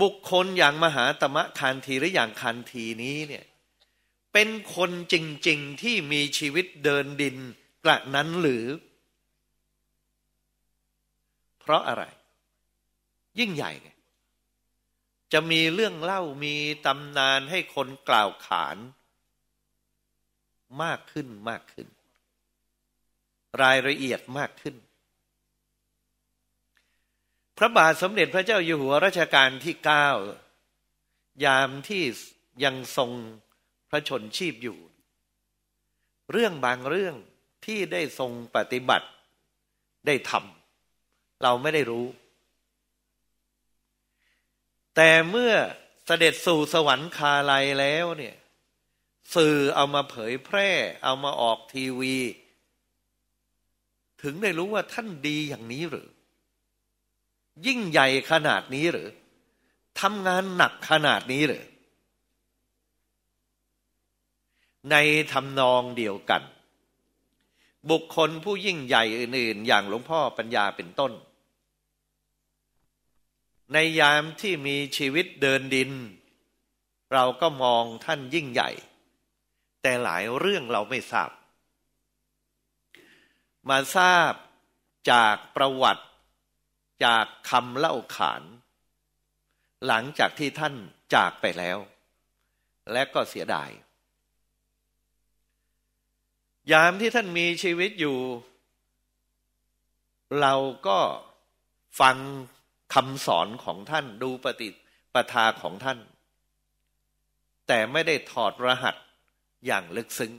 บุคคลอย่างมหาตมะคานทีหรืออย่างคานทีนี้เนี่ยเป็นคนจริง ๆที่มีชีวิตเดินดินกระนั้นหรือ เพราะอะไร ยิ่งใหญ่ไงจะมีเรื่องเล่ามีตำนานให้คนกล่าวขาน มากขึ้นมากขึ้น รายละเอียดมากขึ้น พระบาทสมเด็จพระเจ้าอยู่หัวรัชกาลที่เก้ายามที่ยังทรงพระชนชีพอยู่ เรื่องบางเรื่องที่ได้ทรงปฏิบัติได้ทำเราไม่ได้รู้ แต่เมื่อเสด็จสู่สวรรคาลัยแล้วเนี่ย สื่อเอามาเผยแพร่ เอามาออกทีวี ถึงได้รู้ว่าท่านดีอย่างนี้หรือ ยิ่งใหญ่ขนาดนี้หรือทำงานหนักขนาดนี้หรือในทำนองเดียวกัน บุคคลผู้ยิ่งใหญ่อื่น ๆ อย่างหลวงพ่อปัญญาเป็นต้น ในยามที่มีชีวิตเดินดิน เราก็มองท่านยิ่งใหญ่ แต่หลายเรื่องเราไม่ทราบ มาทราบจากประวัติ จากคำเล่าขาน หลังจากที่ท่านจากไปแล้ว และก็เสียดาย ยามที่ท่านมีชีวิตอยู่ เราก็ฟังคำสอนของท่านดูปฏิปทาของท่าน แต่ไม่ได้ถอดรหัสอย่างลึกซึ้ง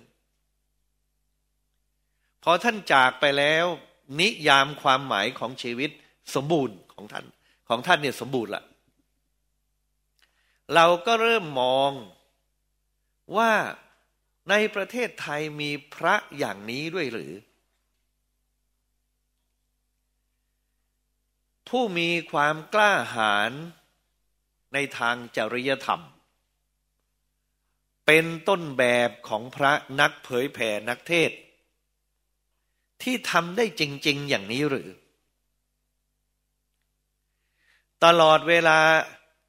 พอท่านจากไปแล้ว นิยามความหมายของชีวิต สมบูรณ์ของท่านของท่านเนี่ยสมบูรณ์ละเราก็เริ่มมองว่าในประเทศไทยมีพระอย่างนี้ด้วยหรือ ผู้มีความกล้าหาญในทางจริยธรรม เป็นต้นแบบของพระนักเผยแผ่นักเทศ ที่ทำได้จริง ๆ อย่างนี้หรือ ตลอดเวลา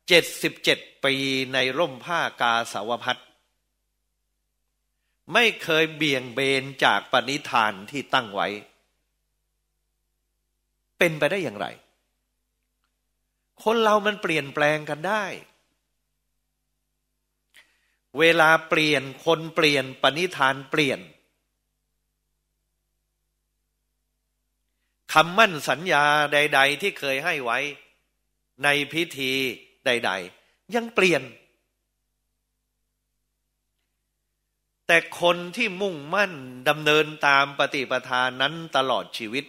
เจ็ดสิบเจ็ดปีในร่มผ้ากาสาวพัดไม่เคยเบี่ยงเบนจากปณิธานที่ตั้งไว้ เป็นไปได้อย่างไร คนเรามันเปลี่ยนแปลงกันได้ เวลาเปลี่ยนคนเปลี่ยนปณิธานเปลี่ยนคำมั่นสัญญาใด ๆ ที่เคยให้ไว้ ในพิธีใด ๆ ยังเปลี่ยน แต่คนที่มุ่งมั่นดำเนินตามปฏิปทานนั้นตลอดชีวิต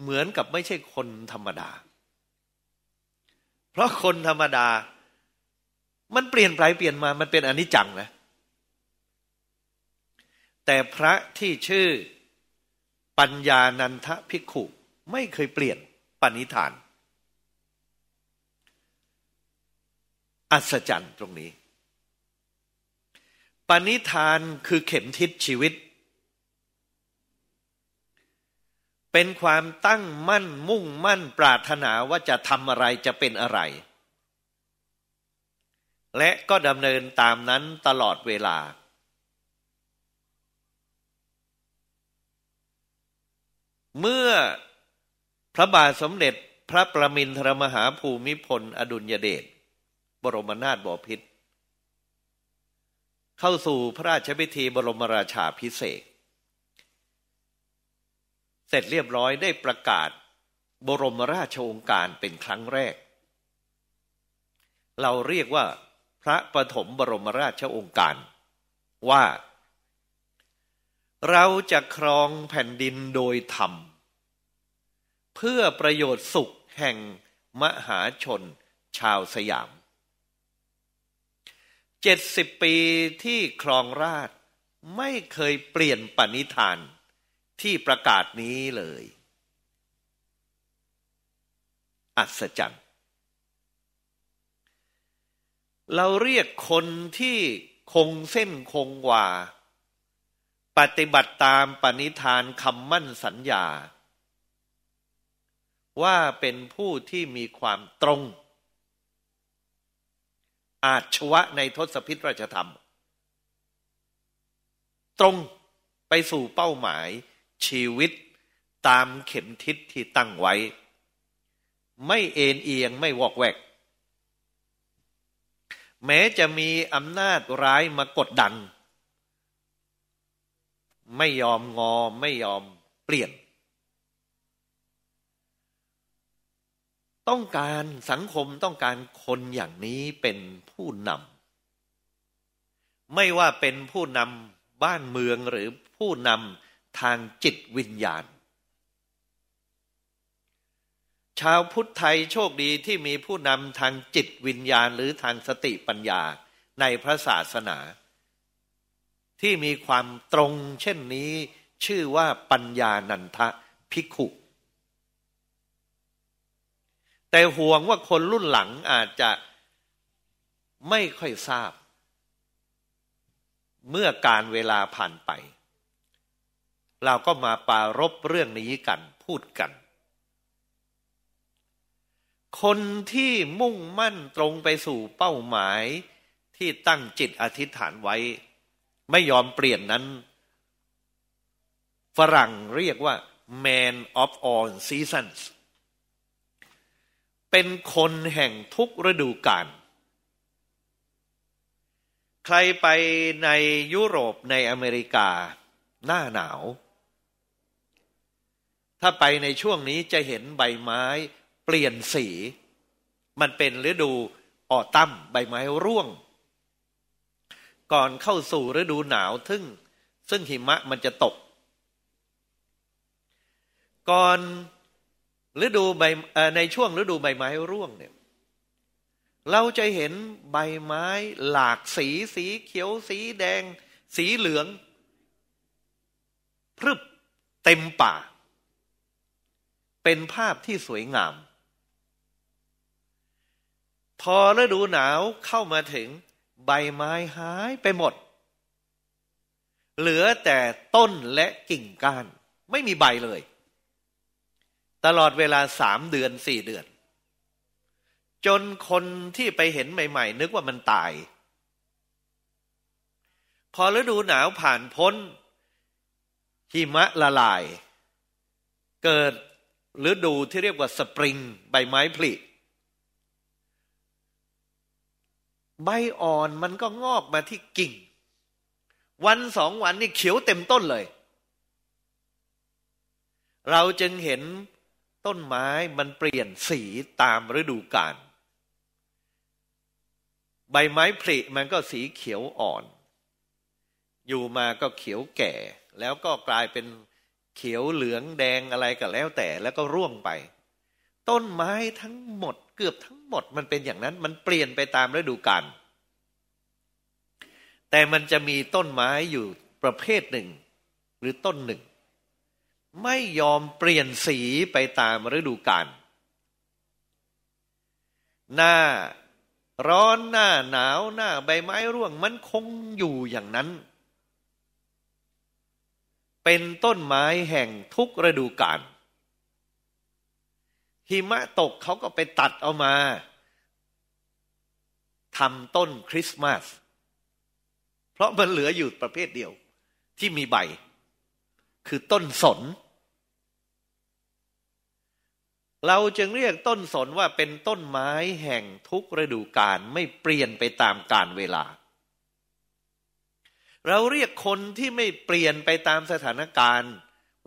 เหมือนกับไม่ใช่คนธรรมดา เพราะคนธรรมดา มันเปลี่ยนไปเปลี่ยนมา มันเป็นอนิจจังนะ แต่พระที่ชื่อปัญญานันทภิกขุ ไม่เคยเปลี่ยนปณิธาน อัศจรรย์ตรงนี้ ปณิธานคือเข็มทิศชีวิต เป็นความตั้งมั่นมุ่งมั่นปรารถนาว่าจะทำอะไรจะเป็นอะไร และก็ดำเนินตามนั้นตลอดเวลาเมื่อพระบาทสมเด็จพระประมินทรมหาภูมิพล อดุลยเดช บรมนาถบพิตรเข้าสู่พระราชพิธีบรมราชาพิเศษ เสร็จเรียบร้อยได้ประกาศบรมราชองการเป็นครั้งแรก เราเรียกว่าพระปฐมบรมราชองการว่า เราจะครองแผ่นดินโดยธรรม เพื่อประโยชน์สุขแห่งมหาชนชาวสยาม เจ็ดสิบปีที่ครองราชไม่เคยเปลี่ยนปณิธานที่ประกาศนี้เลย อัศจรรย์ เราเรียกคนที่คงเส้นคงวา ปฏิบัติตามปณิธานคำมั่นสัญญา ว่าเป็นผู้ที่มีความตรง อาชวะในทศพิธราชธรรม ตรงไปสู่เป้าหมายชีวิตตามเข็มทิศที่ตั้งไว้ ไม่เอ็นเอียงไม่วอกแวก แม้จะมีอำนาจร้ายมากดดัน ไม่ยอมงอไม่ยอมเปลี่ยน ต้องการสังคมต้องการคนอย่างนี้เป็นผู้นำไม่ว่าเป็นผู้นำบ้านเมืองหรือผู้นำทางจิตวิญญาณ ชาวพุทธไทยโชคดีที่มีผู้นำทางจิตวิญญาณหรือทางสติปัญญาในพระศาสนา ที่มีความตรงเช่นนี้ชื่อว่าปัญญานันทะพิกุ แต่ห่วงว่าคนรุ่นหลังอาจจะไม่ค่อยทราบ เมื่อการเวลาผ่านไป เราก็มาปารบเรื่องนี้กันพูดกัน คนที่มุ่งมั่นตรงไปสู่เป้าหมายที่ตั้งจิตอธิษฐานไว้ ไม่ยอมเปลี่ยนนั้น ฝรั่งเรียกว่า man of all seasons เป็นคนแห่งทุกฤดูกาลใครไปในยุโรปในอเมริกา หน้าหนาว ถ้าไปในช่วงนี้จะเห็นใบไม้เปลี่ยนสี มันเป็นฤดูออตัมใบไม้ร่วง ก่อนเข้าสู่ฤดูหนาวทึ่ง ซึ่งหิมะมันจะตก ก่อน ฤดูใบในช่วงฤดูใบไม้ร่วงเนี่ยเราจะเห็นใบไม้หลากสีสีเขียวสีแดง สีเหลือง พรึบเต็มป่า เป็นภาพที่สวยงาม พอฤดูหนาวเข้ามาถึง ใบไม้หายไปหมด เหลือแต่ต้นและกิ่งก้าน ไม่มีใบเลย ตลอดเวลาสามเดือนสี่เดือน จนคนที่ไปเห็นใหม่ ๆ นึกว่ามันตาย พอฤดูหนาวผ่านพ้น หิมะละลาย เกิดฤดูที่เรียกว่าสปริง ใบไม้ผลิใบอ่อนมันก็งอกมาที่กิ่ง วันสองวันนี่เขียวเต็มต้นเลย เราจึงเห็น ต้นไม้มันเปลี่ยนสีตามฤดูกาลใบไม้ผลิมันก็สีเขียวอ่อน อยู่มาก็เขียวแก่ แล้วก็กลายเป็นเขียวเหลืองแดงอะไรก็แล้วแต่แล้วก็ร่วงไป ต้นไม้ทั้งหมดเกือบทั้งหมดมันเป็นอย่างนั้น มันเปลี่ยนไปตามฤดูกาลแต่มันจะมีต้นไม้อยู่ประเภทหนึ่ง หรือต้นหนึ่ง ไม่ยอมเปลี่ยนสีไปตามฤดูกาลหน้าร้อนหน้าหนาวหน้าใบไม้ร่วงมันคงอยู่อย่างนั้น เป็นต้นไม้แห่งทุกฤดูกาลหิมะตกเขาก็ไปตัดเอามาทำต้นคริสต์มาส เพราะมันเหลืออยู่ประเภทเดียวที่มีใบ คือต้นสน เราจึงเรียกต้นสนว่าเป็นต้นไม้แห่งทุกฤดูกาลไม่เปลี่ยนไปตามกาลเวลา เราเรียกคนที่ไม่เปลี่ยนไปตามสถานการณ์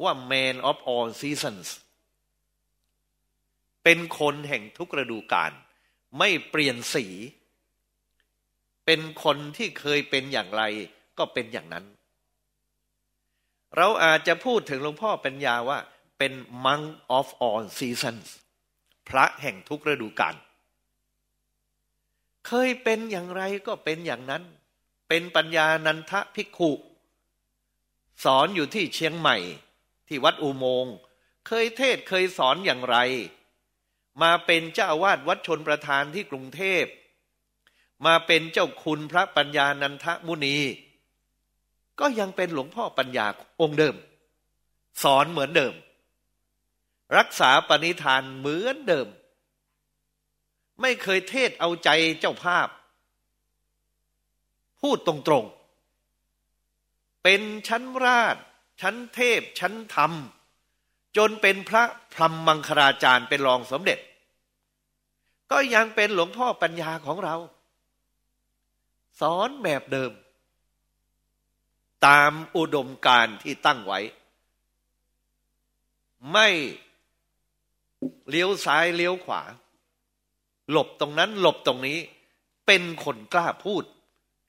ว่า man of all seasons เป็นคนแห่งทุกฤดูกาลไม่เปลี่ยนสี เป็นคนที่เคยเป็นอย่างไรก็เป็นอย่างนั้น เราอาจจะพูดถึงหลวงพ่อปัญญาว่า เป็น monk of all seasons พระแห่งทุกฤดูกาลเคยเป็นอย่างไรก็เป็นอย่างนั้น เป็นปัญญานันทภิกขุ สอนอยู่ที่เชียงใหม่ ที่วัดอุโมงค์เคยเทศเคยสอนอย่างไร มาเป็นเจ้าวาดวัดชนประธานที่กรุงเทพ มาเป็นเจ้าคุณพระปัญญานันทมุนี ก็ยังเป็นหลวงพ่อปัญญาองค์เดิม สอนเหมือนเดิม รักษาปณิธานเหมือนเดิม ไม่เคยเทศเอาใจเจ้าภาพ พูดตรงๆ เป็นชั้นราช ชั้นเทพ ชั้นธรรม จนเป็นพระพรหมมังคลาจารย์เป็นรองสมเด็จ ก็ยังเป็นหลวงพ่อปัญญาของเรา สอนแบบเดิม ตามอุดมการที่ตั้งไว้ ไม่ เลี้ยวซ้ายเลี้ยวขวา หลบตรงนั้นหลบตรงนี้ เป็นคนกล้าพูด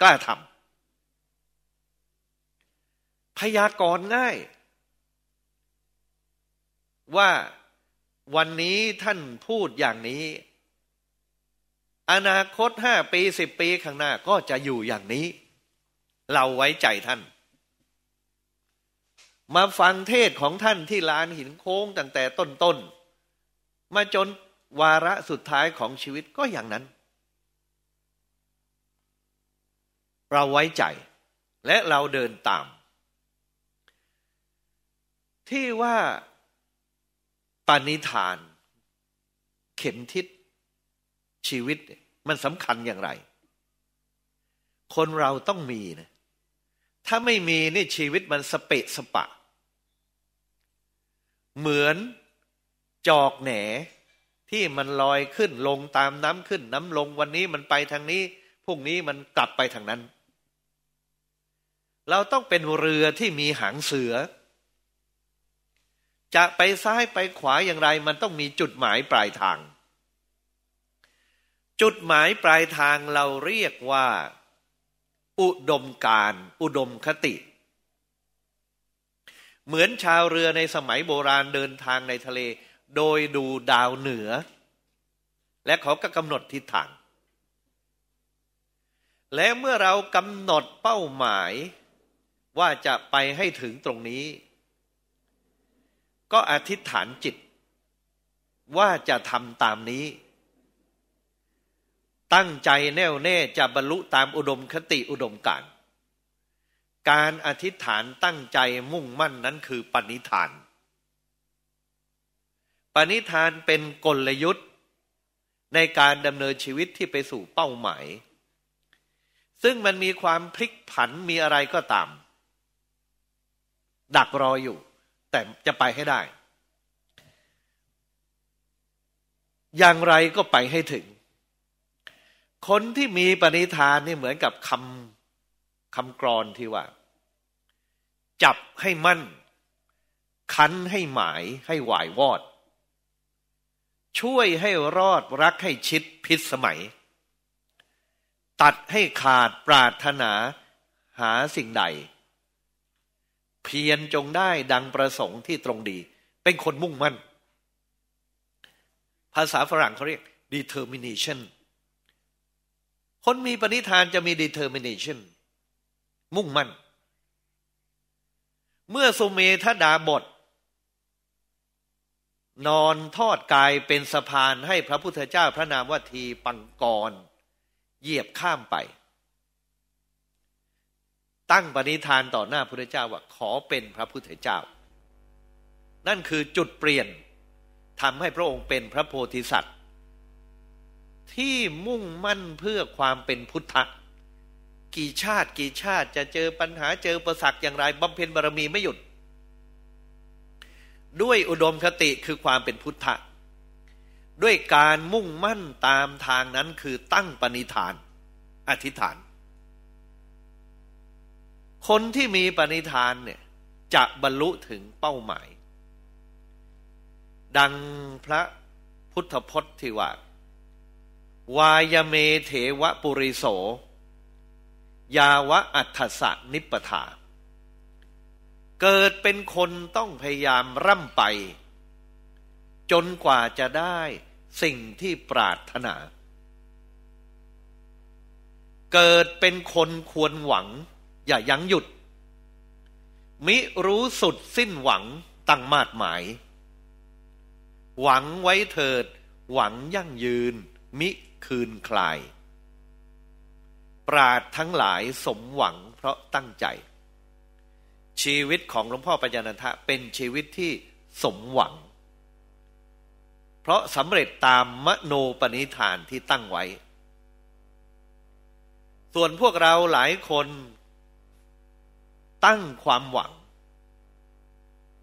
กล้าทำพยากรณ์ง่าย ว่าวันนี้ท่านพูดอย่างนี้ อนาคตห้าปีสิบปีข้างหน้าก็จะอยู่อย่างนี้ เราไว้ใจท่าน มาฟังเทศของท่านที่ลานหินโค้งตั้งแต่ต้นๆ มาจนวาระสุดท้ายของชีวิตก็อย่างนั้น เราไว้ใจและเราเดินตาม ที่ว่าปณิธาน เข็มทิศชีวิตมันสำคัญอย่างไร คนเราต้องมีนะถ้าไม่มีนี่ชีวิตมันสเปะสปะ เหมือน จอกแหนที่มันลอยขึ้นลงตามน้ำขึ้น น้ำลงวันนี้มันไปทางนี้พรุ่งนี้มันกลับไปทางนั้น เราต้องเป็นเรือที่มีหางเสือ จะไปซ้ายไปขวาอย่างไร มันต้องมีจุดหมายปลายทาง จุดหมายปลายทางเราเรียกว่า อุดมการอุดมคติ เหมือนชาวเรือในสมัยโบราณเดินทางในทะเล โดยดูดาวเหนือ และเขาก็กำหนดทิศทาง และเมื่อเรากำหนดเป้าหมายว่าจะไปให้ถึงตรงนี้ ก็อธิษฐานจิต ว่าจะทำตามนี้ ตั้งใจแน่วแน่จะบรรลุตามอุดมคติอุดมการ การอธิษฐานตั้งใจมุ่งมั่นนั้นคือปณิธาน ณิธานเป็นกลยุทธ์ ในการดำเนินชีวิตที่ไปสู่เป้าหมาย ซึ่งมันมีความพลิกผันมีอะไรก็ตาม ดักรออยู่ แต่จะไปให้ได้ อย่างไรก็ไปให้ถึง คนที่มีปณิธานนี่เหมือนกับคำคำกรอนที่ว่า จับให้มั่นคันให้หมายให้หวายวอด ช่วยให้รอดรักให้ชิดพิษสมัย ตัดให้ขาดปรารถนาหาสิ่งใด เพียรจงได้ดังประสงค์ที่ตรงดี เป็นคนมุ่งมั่น ภาษาฝรั่งเขาเรียก determination คนมีปณิธานจะมี determination มุ่งมั่น เมื่อสุเมธดาบท นอนทอดกายเป็นสะพานให้พระพุทธเจ้าพระนามว่าทีปังกร เหยียบข้ามไป ตั้งปณิธานต่อหน้าพระเจ้าว่าขอเป็นพระพุทธเจ้า นั่นคือจุดเปลี่ยนทำให้พระองค์เป็นพระโพธิสัตว์ ที่มุ่งมั่นเพื่อความเป็นพุทธกี่ชาติกี่ชาติจะเจอปัญหาเจอประสักอย่างไรบำเพ็ญบารมีไม่หยุด ด้วยอุดมคติคือความเป็นพุทธะด้วยการมุ่งมั่นตามทางนั้นคือตั้งปณิธาน อธิษฐาน คนที่มีปณิธานเนี่ยจะบรรลุถึงเป้าหมาย ดังพระพุทธพจน์ที่ว่าวายเมเถวะปุริโส ยาวะอัฏฐสนิปทา เกิดเป็นคนต้องพยายามร่ำไป จนกว่าจะได้สิ่งที่ปรารถนา เกิดเป็นคนควรหวัง อย่ายั้งหยุด มิรู้สุดสิ้นหวังตั้งมาดหมาย หวังไว้เถิด หวังยั่งยืน มิคืนคลาย ปราดทั้งหลายสมหวังเพราะตั้งใจ ชีวิตของหลวงพ่อปัญญานันทะเป็นชีวิตที่สมหวัง เพราะสำเร็จตามมโนปณิธานที่ตั้งไว้ ส่วนพวกเราหลายคนตั้งความหวัง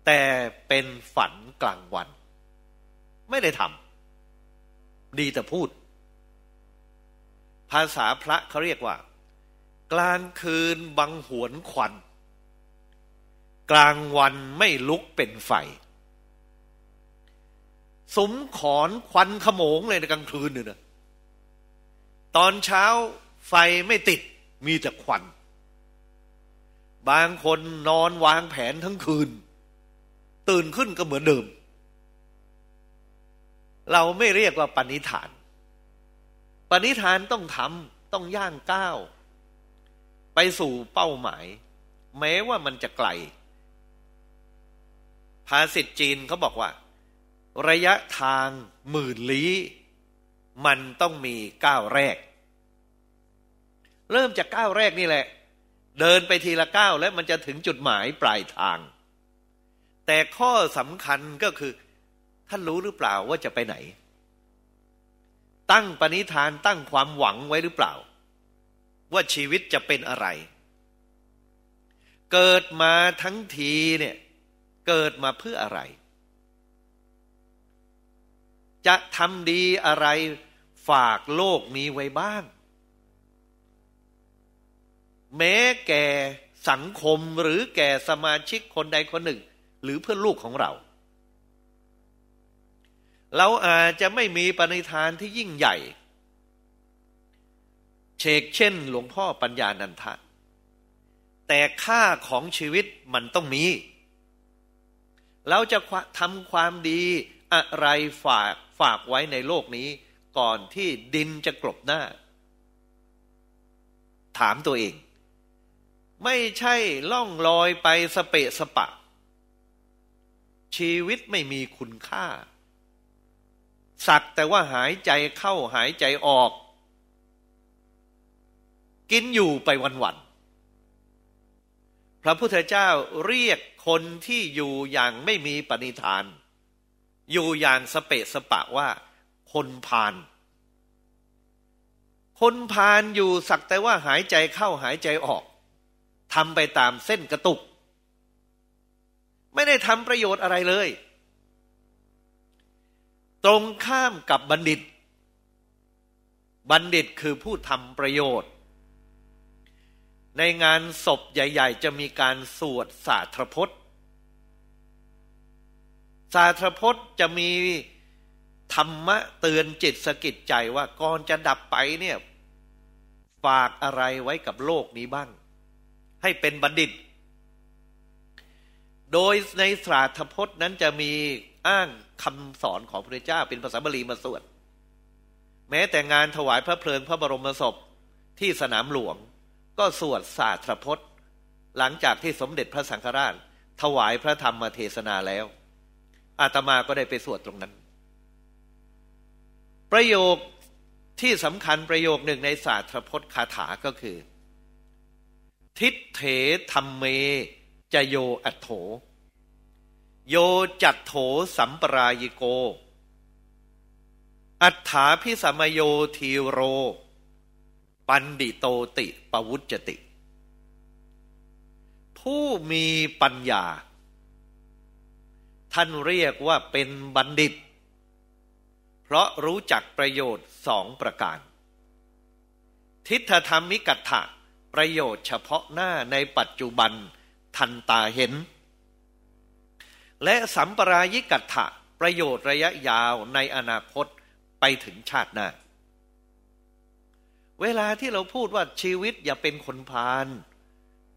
แต่เป็นฝันกลางวัน ไม่ได้ทำดีแต่พูด ภาษาพระเขาเรียกว่า กลางคืนบังหวนควัน กลางวันไม่ลุกเป็นไฟสมขอนควันขโมงเลยในกลางคืนเนี่ยนะตอนเช้าไฟไม่ติดมีแต่ควัน บางคนนอนวางแผนทั้งคืน ตื่นขึ้นก็เหมือนเดิม เราไม่เรียกว่าปณิธาน ปณิธานต้องทำต้องย่างก้าว ไปสู่เป้าหมาย แม้ว่ามันจะไกล ภาษิตจีนเขาบอกว่า ระยะทางหมื่นลี้ มันต้องมีก้าวแรก เริ่มจากก้าวแรกนี่แหละ เดินไปทีละก้าวแล้วมันจะถึงจุดหมายปลายทาง แต่ข้อสำคัญก็คือ ท่านรู้หรือเปล่าว่าจะไปไหน ตั้งปณิธานตั้งความหวังไว้หรือเปล่า ว่าชีวิตจะเป็นอะไร เกิดมาทั้งทีเนี่ย เกิดมาเพื่ออะไร จะทำดีอะไรฝากโลกนี้ไว้บ้าง แม้แก่สังคมหรือแก่สมาชิกคนใดคนหนึ่ง หรือเพื่อนลูกของเรา เราอาจจะไม่มีปณิธานที่ยิ่งใหญ่ เชกเช่น หลวงพ่อปัญญานันทะแต่ค่าของชีวิตมันต้องมี เราจะทำความดีอะไรฝากฝากไว้ในโลกนี้ ก่อนที่ดินจะกลบหน้า ถามตัวเอง ไม่ใช่ล่องลอยไปสเปะสปะ ชีวิตไม่มีคุณค่า สักแต่ว่าหายใจเข้าหายใจออก กินอยู่ไปวันๆพ ระพุทธเจ้าเรียกคนที่อยู่อย่างไม่มีปณิธาน อยู่อย่างสเปะสปะว่าคนพาน คนพานอยู่สักแต่ว่าหายใจเข้าหายใจออกทำไปตามเส้นกระตุก ไม่ได้ทำประโยชน์อะไรเลย ตรงข้ามกับบัณฑิต บัณฑิตคือผู้ทำประโยชน์ ในงานศพใหญ่ ๆ จะมีการสวดสาธรพจน์ สาธรพจน์จะมีธรรมะเตือนจิตสกิดใจว่าก่อนจะดับไปเนี่ยฝากอะไรไว้กับโลกนี้บ้าง ให้เป็นบัณฑิต โดยในสาธพจน์นั้นจะมีอ้างคำสอนของพระเจ้าเป็นภาษาบาลีมาสวด แม้แต่งานถวายพระเพลิงพระบรมศพที่สนามหลวง ก็สวดสาธพจน์ หลังจากที่สมเด็จพระสังฆราช ถวายพระธรรมเทศนาแล้ว อาตมาก็ได้ไปสวดตรงนั้น ประโยคที่สำคัญประโยคหนึ่งในศาสตรพจน์คาถาก็คือ ทิฏเฐ ธัมเม จะ โยอัตโถ โยจัตโถสัมปรายิโก อัตถาภิสมยา ธีโร ปัณฑิโตติปวุจจติ ผู้มีปัญญา ท่านเรียกว่าเป็นบัณฑิต เพราะรู้จักประโยชน์สองประการ ทิฏฐธรรมิกัตถะประโยชน์เฉพาะหน้าในปัจจุบันทันตาเห็น และสัมปรายิกัตถะประโยชน์ระยะยาวในอนาคตไปถึงชาติหน้า เวลาที่เราพูดว่าชีวิตอย่าเป็นคนพาล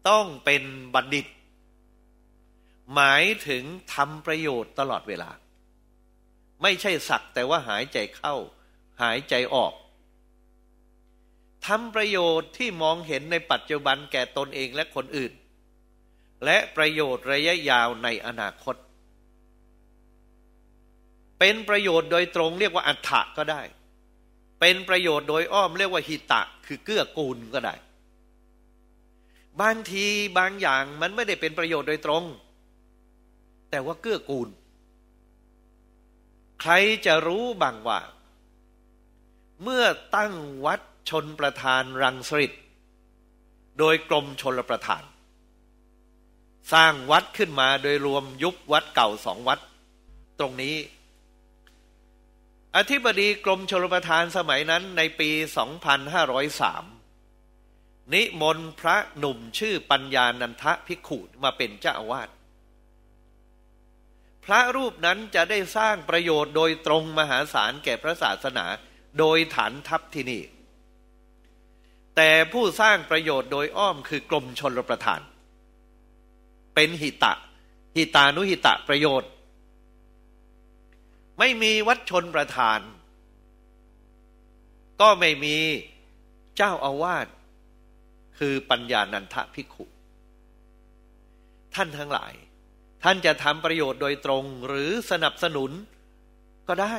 ต้องเป็นบัณฑิต หมายถึงทำประโยชน์ตลอดเวลา ไม่ใช่สักแต่ว่าหายใจเข้า หายใจออกทำประโยชน์ที่มองเห็นในปัจจุบันแก่ตนเองและคนอื่น และประโยชน์ระยะยาวในอนาคต เป็นประโยชน์โดยตรงเรียกว่าอัฏฐะก็ได้ เป็นประโยชน์โดยอ้อมเรียกว่าหิตะ คือเกื้อกูลก็ได้ บางทีบางอย่างมันไม่ได้เป็นประโยชน์โดยตรง แต่ว่าเกื้อกูล ใครจะรู้บ้างว่า เมื่อตั้งวัดชนประธานรังสฤษโดยกรมชนประทาน สร้างวัดขึ้นมาโดยรวมยุบวัดเก่าสองวัด ตรงนี้ อธิบดีกรมชลประทานสมัยนั้นในปี 2503 นิมนต์พระหนุ่มชื่อปัญญานันทะภิกขุมาเป็นเจ้าอาวาส พระรูปนั้นจะได้สร้างประโยชน์โดยตรงมหาศาลแก่พระศาสนาโดยฐานทัพที่นี่ แต่ผู้สร้างประโยชน์โดยอ้อมคือกรมชนรประทาน เป็นหิตะ หิตานุหิตะประโยชน์ ไม่มีวัดชนประธาน ก็ไม่มีเจ้าอาวาสคือปัญญานันทภิกขุท่านทั้งหลาย ท่านจะทำประโยชน์โดยตรงหรือสนับสนุนก็ได้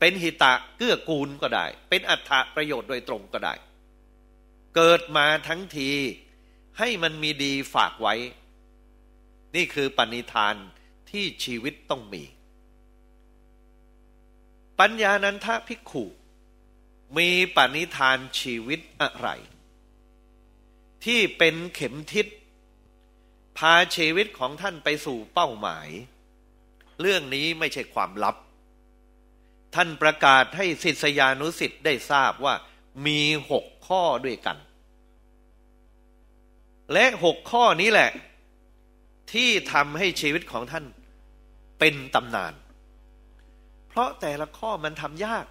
เป็นหิตะเกื้อกูลก็ได้ เป็นอัฏฐประโยชน์โดยตรงก็ได้ เกิดมาทั้งทีให้มันมีดีฝากไว้ นี่คือปณิธานที่ชีวิตต้องมี ปัญญานันทภิกขุมีปณิธานชีวิตอะไร ที่เป็นเข็มทิศ พาชีวิตของท่านไปสู่เป้าหมาย เรื่องนี้ไม่ใช่ความลับ ท่านประกาศให้ศิษยานุสิ์ได้ทราบว่ามีหกข้อด้วยกัน และหกข้อนี้แหละ ที่ทำให้ชีวิตของท่านเป็นตำนาน เพราะแต่ละข้อมันทำยาก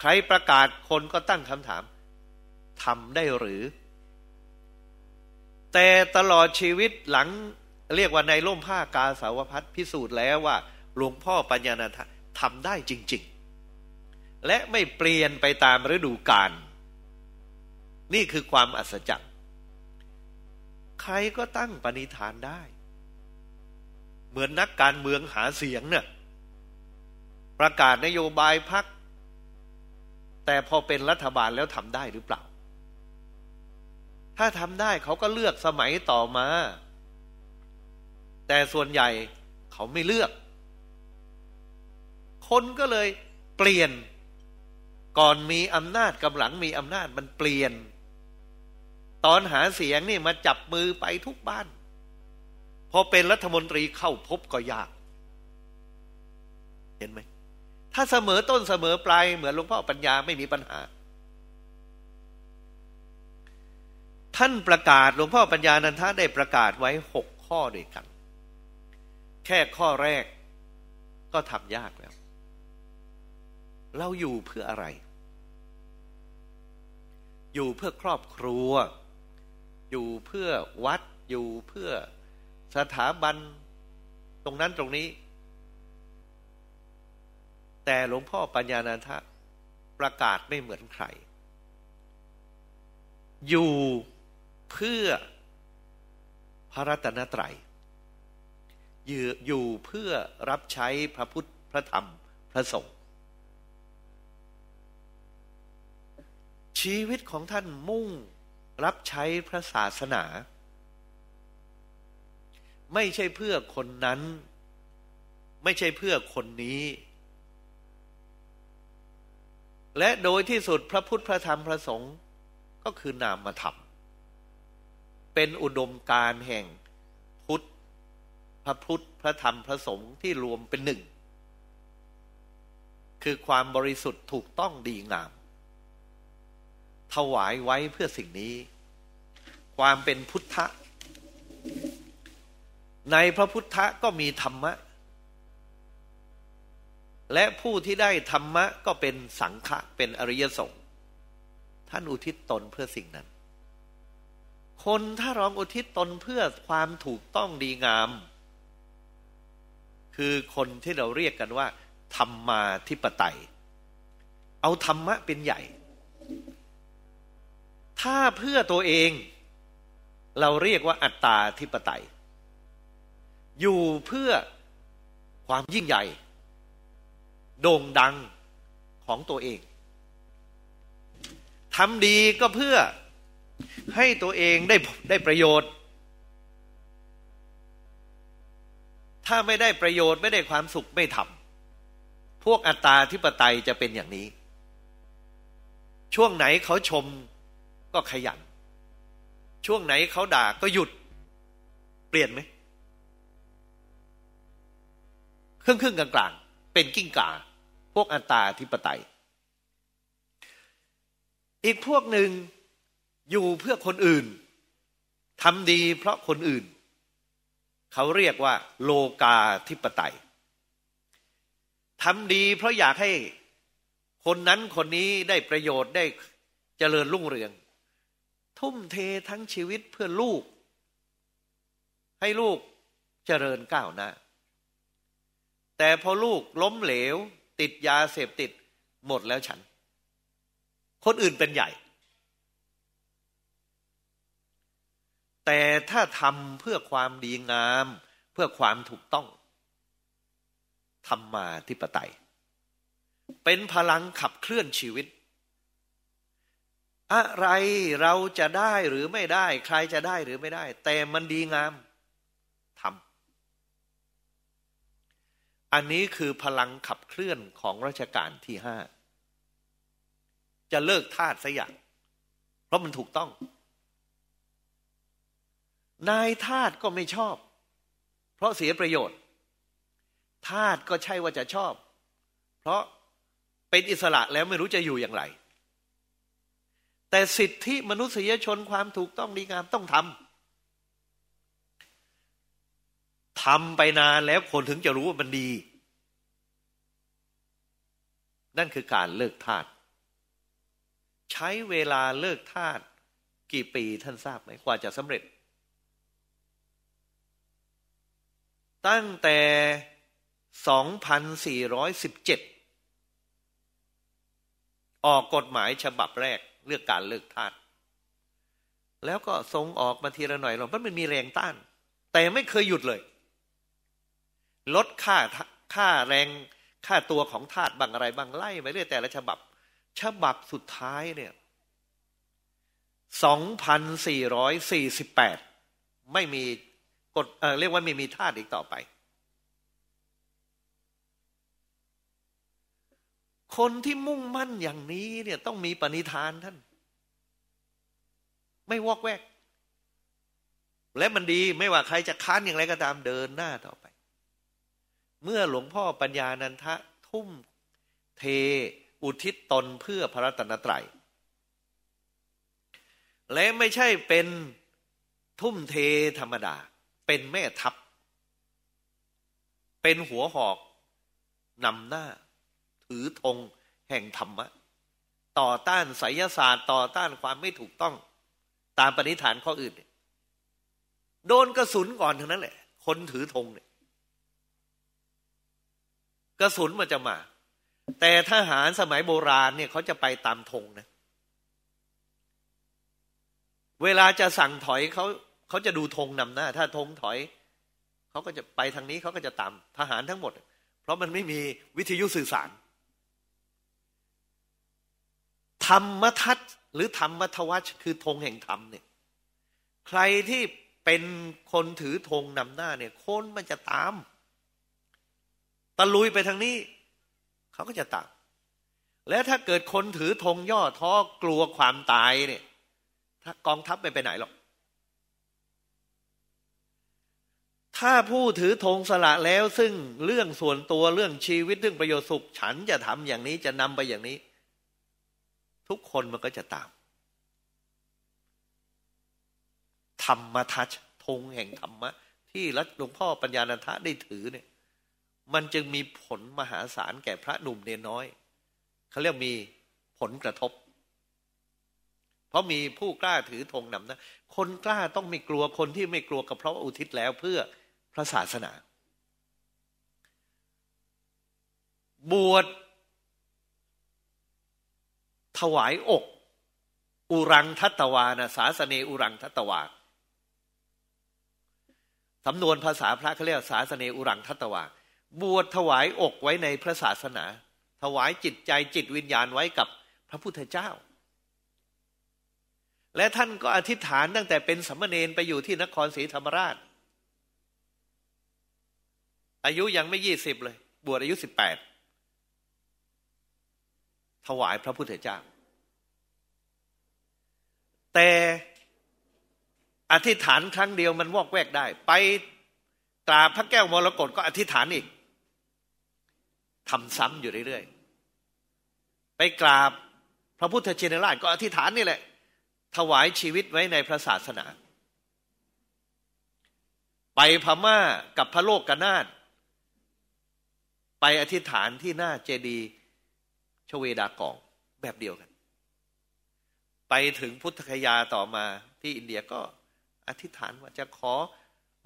ใครประกาศคนก็ตั้งคำถามทำได้หรือ แต่ตลอดชีวิตหลังเรียกว่าในร่มผ้ากาสาวพัดพิสูจน์แล้วว่า หลวงพ่อปัญญาณททำได้จริง ๆ และไม่เปลี่ยนไปตามฤดูกาลนี่คือความอัศจรรย์ ใครก็ตั้งปณิธานได้ มือนนักการเมืองหาเสียงเนี่ยประกาศนโยบายพัก แต่พอเป็นรัฐบาลแล้วทำได้หรือเปล่า ถ้าทำได้เขาก็เลือกสมัยต่อมา แต่ส่วนใหญ่เขาไม่เลือก คนก็เลยเปลี่ยน ก่อนมีอำนาจกำลังมีอำนาจมันเปลี่ยน ตอนหาเสียงนี่มาจับมือไปทุกบ้าน พอเป็นรัฐมนตรีเข้าพบก็ยาก เห็นไหม ถ้าเสมอต้นเสมอปลายเหมือนหลวงพ่อปัญญาไม่มีปัญหา ท่านประกาศหลวงพ่อปัญญานันทาได้ประกาศไว้หกข้อด้วยกัน แค่ข้อแรกก็ทำยากแล้ว เราอยู่เพื่ออะไร อยู่เพื่อครอบครัว อยู่เพื่อวัด อยู่เพื่อ สถาบันตรงนั้นตรงนี้ แต่หลวงพ่อปัญญาณทะประกาศไม่เหมือนใคร อยู่เพื่อพระรัตนตรัยอยู่เพื่อรับใช้พระพุทธพระธรรมพระสงฆ์ชีวิตของท่านมุ่งรับใช้พระศาสนา ไม่ใช่เพื่อคนนั้น ไม่ใช่เพื่อคนนี้ และโดยที่สุดพระพุทธพระธรรมพระสงฆ์ก็คือนามธรรมเป็นอุดมการแห่งพุทธพระพุทธพระธรรมพระสงฆ์ที่รวมเป็นหนึ่ง คือความบริสุทธิ์ถูกต้องดีงาม ถวายไว้เพื่อสิ่งนี้ ความเป็นพุทธะ ในพระพุทธะก็มีธรรมะ และผู้ที่ได้ธรรมะก็เป็นสังฆะเป็นอริยสงฆ์ท่านอุทิศตนเพื่อสิ่งนั้น คนถ้าร้องอุทิศตนเพื่อความถูกต้องดีงาม คือคนที่เราเรียกกันว่า ธรรมาธิปไตย เอาธรรมะเป็นใหญ่ ถ้าเพื่อตัวเอง เราเรียกว่าอัตตาธิปไตย อยู่เพื่อความยิ่งใหญ่ โด่งดังของตัวเองทำดีก็เพื่อให้ตัวเองได้ได้ประโยชน์ ถ้าไม่ได้ประโยชน์ไม่ได้ความสุขไม่ทำพวกอัตตาธิปไตยจะเป็นอย่างนี้ ช่วงไหนเขาชมก็ขยัน ช่วงไหนเขาด่าก็หยุด เปลี่ยนไหม รึ่งครึ่งกลางกลางเป็นกิ้งก่า พวกอัตตาธิปไตย อีกพวกหนึ่งอยู่เพื่อคนอื่นทำดีเพราะคนอื่น เขาเรียกว่า โลกาธิปไตยทำดีเพราะอยากให้คนนั้นคนนี้ได้ประโยชน์ได้เจริญรุ่งเรือง ทุ่มเททั้งชีวิตเพื่อลูก ให้ลูกเจริญก้าวหน้า แต่พอลูกล้มเหลว ติดยาเสพติดหมดแล้วฉัน คนอื่นเป็นใหญ่ แต่ถ้าทำเพื่อความดีงาม เพื่อความถูกต้องทำมาธิปไตย เป็นพลังขับเคลื่อนชีวิต อะไรเราจะได้หรือไม่ได้ ใครจะได้หรือไม่ได้ แต่มันดีงามทำ อันนี้คือพลังขับเคลื่อนของรัชกาลที่ห้าจะเลิกทาสสอย่าง เพราะมันถูกต้อง นายทาสก็ไม่ชอบ เพราะเสียประโยชน์ ทาสก็ใช่ว่าจะชอบ เพราะเป็นอิสระแล้วไม่รู้จะอยู่อย่างไร แต่สิทธิมนุษยชนความถูกต้องดีงามต้องทำ ทำไปนานแล้วคนถึงจะรู้ว่ามันดี นั่นคือการเลิกทาสใช้เวลาเลิกทาสกี่ปีท่านทราบไหมกว่าจะสำเร็จ ตั้งแต่ 2417 ออกกฎหมายฉบับแรกเรื่องการเลิกทาสแล้วก็ทรงออกมาทีละหน่อยหรอกมันมีแรงต้าน แต่ไม่เคยหยุดเลย ลดค่าค่าแรงค่าตัวของทาสบางอะไรบางไล่ไปเรื่อยแต่ละฉบับ ฉบับสุดท้ายเนี่ย2,448ไม่มีกฎเเรียกว่าไม่มีธาตุอีกต่อไป คนที่มุ่งมั่นอย่างนี้เนี่ยต้องมีปณิธานท่าน ไม่วอกแวก และมันดีไม่ว่าใครจะค้านอย่างไรก็ตามเดินหน้าต่อไป เมื่อหลวงพ่อปัญญานันทะทุ่มเทอุทิศตนเพื่อพระรัตนตรัย และไม่ใช่เป็นทุ่มเทธรรมดา เป็นแม่ทัพ เป็นหัวหอกนำหน้า ถือธงแห่งธรรมะ ต่อต้านไสยศาสตร์ต่อต้านความไม่ถูกต้อง ตามปณิธานข้ออื่น โดนกระสุนก่อนเท่านั้นแหละ คนถือธงเนี่ย กระสุนมันจะมา แต่ทหารสมัยโบราณเนี่ยเขาจะไปตามธงนะ เวลาจะสั่งถอยเขาเขาจะดูธงนำหน้า ถ้าธงถอยเขาก็จะไปทางนี้เขาก็จะตามทหารทั้งหมด เพราะมันไม่มีวิทยุสื่อสาร ธรรมทัศหรือธรรมทวัชคือธงแห่งธรรมเนี่ย ใครที่เป็นคนถือธงนำหน้าเนี่ย คนมันจะตาม ตะลุยไปทางนี้ เขาก็จะตามและถ้าเกิดคนถือธงย่อท้อกลัวความตายเนี่ย ถ้ากองทัพไม่ไปไหนหรอก ถ้าผู้ถือธงสละแล้วซึ่งเรื่องส่วนตัวเรื่องชีวิตเรื่องประโยชน์สุข ฉันจะทำอย่างนี้จะนำไปอย่างนี้ ทุกคนมันก็จะตามธรรมทัชธงแห่งธรรมะ ที่รัหลวงพ่อปัญญาณทะได้ถือเนี่ย มันจึงมีผลมหาศาลแก่พระหนุ่มเนน้อย เขาเรียกมีผลกระทบ เพราะมีผู้กล้าถือธงนำนะ คนกล้าต้องไม่กลัวคนที่ไม่กลัวก็เพราะอุทิศแล้วเพื่อพระศาสนา บวชถวายอก อุรังทัตวานะสาสเนอุรังทัตวาสำนวนภาษาพระเขาเรียกสาสเนอุรังทัตวา บวชถวายอกไว้ในพระศาสนา ถวายจิตใจจิตวิญญาณไว้กับพระพุทธเจ้า และท่านก็อธิษฐานตั้งแต่เป็นสัมมเนนไปอยู่ที่นครศรีธรรมราช อายุยังไม่ยี่สิบเลย บวชอายุสิบแปดถวายพระพุทธเจ้า แต่อธิษฐานครั้งเดียวมันวอกแวกได้ ไปกราบพระแก้วมรกตก็อธิษฐานอีก ทำซ้ำอยู่เรื่อยๆ ไปกราบพระพุทธเจเนราชก็อธิษฐานนี่แหละ ถวายชีวิตไว้ในพระศาสนา ไปพม่ากับพระโลกกนาถไปอธิษฐานที่หน้าเจดีย์ชเวดากองแบบเดียวกัน ไปถึงพุทธคยาต่อมาที่อินเดียก็อธิษฐานว่าจะขอ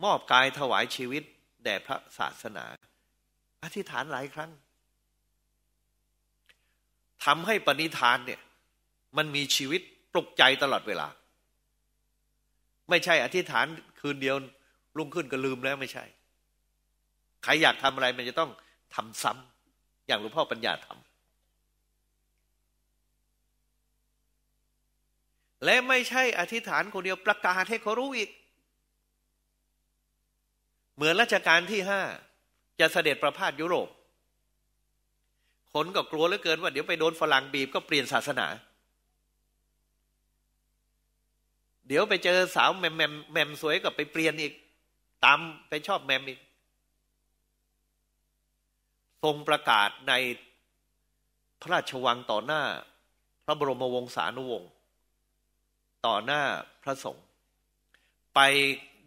มอบกายถวายชีวิตแด่พระศาสนา อธิษฐานหลายครั้ง ทำให้ปณิธานเนี่ย มันมีชีวิตปลุกใจตลอดเวลา ไม่ใช่อธิษฐานคืนเดียวรุ่งขึ้นก็ลืมแล้วไม่ใช่ ใครอยากทำอะไรมันจะต้องทำซ้ำอย่างหลวงพ่อปัญญาทำและไม่ใช่อธิษฐานคนเดียวประกาศให้เขารู้อีก เหมือนรัชกาลที่ห้าจะเสด็จประพาสยุโรป คนก็กลัวเหลือเกินว่าเดี๋ยวไปโดนฝรั่งบีบก็เปลี่ยนศาสนา เดี๋ยวไปเจอสาวแมมแมมแมมสวยก็ไปเปลี่ยนอีก ตามไปชอบแมมอีก ทรงประกาศในพระราชวังต่อหน้า พระบรมวงศานุวงศ์ต่อหน้าพระสงฆ์ไป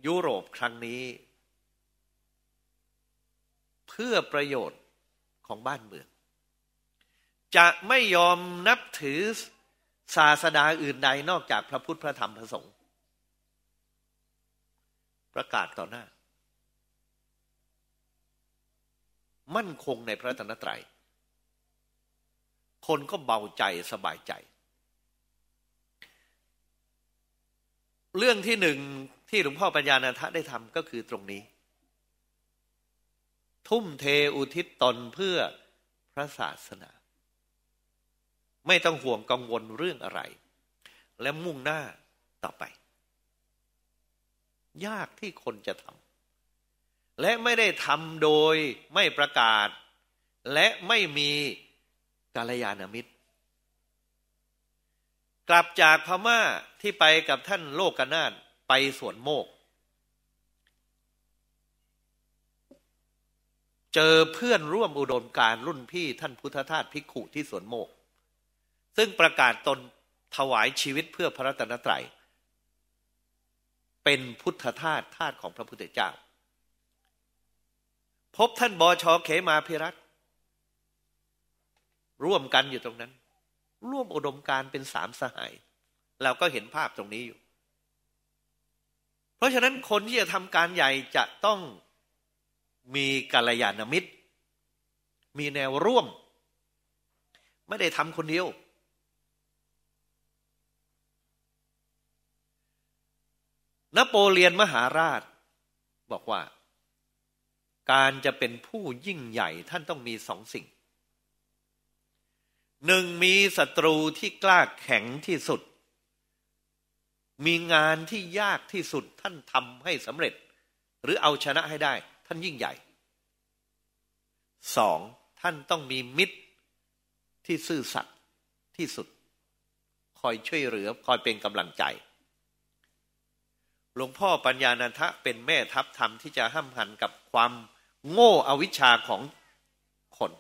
ยุโรปครั้งนี้ เพื่อประโยชน์ของบ้านเมือง จะไม่ยอมนับถือศาสดาอื่นใดนอกจากพระพุทธพระธรรมพระสงฆ์ประกาศต่อหน้า มั่นคงในพระตนตรัย คนก็เบาใจสบายใจ เรื่องที่หนึ่งที่หลวงพ่อปัญญาณทะได้ทำก็คือตรงนี้ ทุ่มเทอุทิศตนเพื่อพระศาสนา ไม่ต้องห่วงกังวลเรื่องอะไร และมุ่งหน้าต่อไป ยากที่คนจะทำและไม่ได้ทำโดยไม่ประกาศ และไม่มีกาลยานามิตร กลับจากพม่าที่ไปกับท่านโลกกนาฏไปสวนโมก เจอเพื่อนร่วมอุดมการรุ่นพี่ท่านพุทธทาสภิกขุที่สวนโมก ซึ่งประกาศตนถวายชีวิตเพื่อพระรัตนตรัย เป็นพุทธทาสทาสของพระพุทธเจ้า พบท่านบอชอเขมาพิรัตร่วมกันอยู่ตรงนั้น ร่วมอุดมการเป็นสามสหาย เราก็เห็นภาพตรงนี้อยู่ เพราะฉะนั้นคนที่จะทำการใหญ่จะต้องมีกัลยาณมิตร มีแนวร่วม ไม่ได้ทำคนเดียว นโปเลียนมหาราช บอกว่า การจะเป็นผู้ยิ่งใหญ่ท่านต้องมีสองสิ่ง หนึ่งมีศัตรูที่กล้าแข็งที่สุด มีงานที่ยากที่สุดท่านทำให้สำเร็จ หรือเอาชนะให้ได้ ท่านยิ่งใหญ่สองท่านต้องมีมิตรที่ซื่อสัตย์ที่สุด คอยช่วยเหลือ คอยเป็นกำลังใจ หลวงพ่อปัญญานันทะเป็นแม่ทัพธรรมที่จะห้ามหันกับความโง่อวิชชาของคน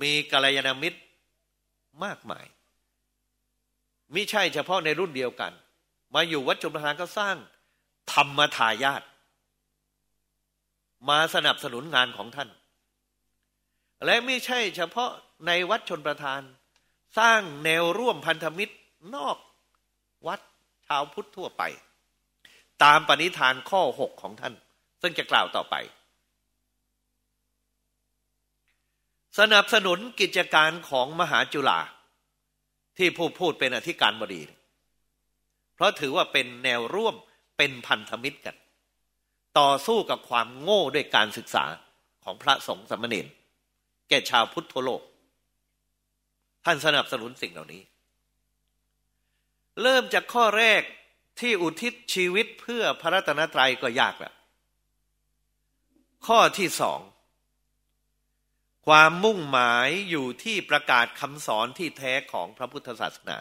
มีกัลยาณมิตรมากมายมิใช่เฉพาะในรุ่นเดียวกัน มาอยู่วัดจุมพทานก็สร้าง ธรรมทายาทมาสนับสนุนงานของท่าน และไม่ใช่เฉพาะในวัดชนประธาน สร้างแนวร่วมพันธมิตรนอกวัดชาวพุทธทั่วไป ตามปณิธานข้อหกของท่าน ซึ่งจะกล่าวต่อไป สนับสนุนกิจการของมหาจุฬาที่ผู้พูดเป็นอธิการบดี เพราะถือว่าเป็นแนวร่วมเป็นพันธมิตรกัน ต่อสู้กับความโง่ด้วยการศึกษาของพระสงฆ์สมณีแก่ชาวพุทธโลก ท่านสนับสนุนสิ่งเหล่านี้ เริ่มจากข้อแรก ที่อุทิศชีวิตเพื่อพระรัตนตรัยก็ยากแล้วข้อที่สองความมุ่งหมายอยู่ที่ประกาศคำสอนที่แท้ของพระพุทธศาสนา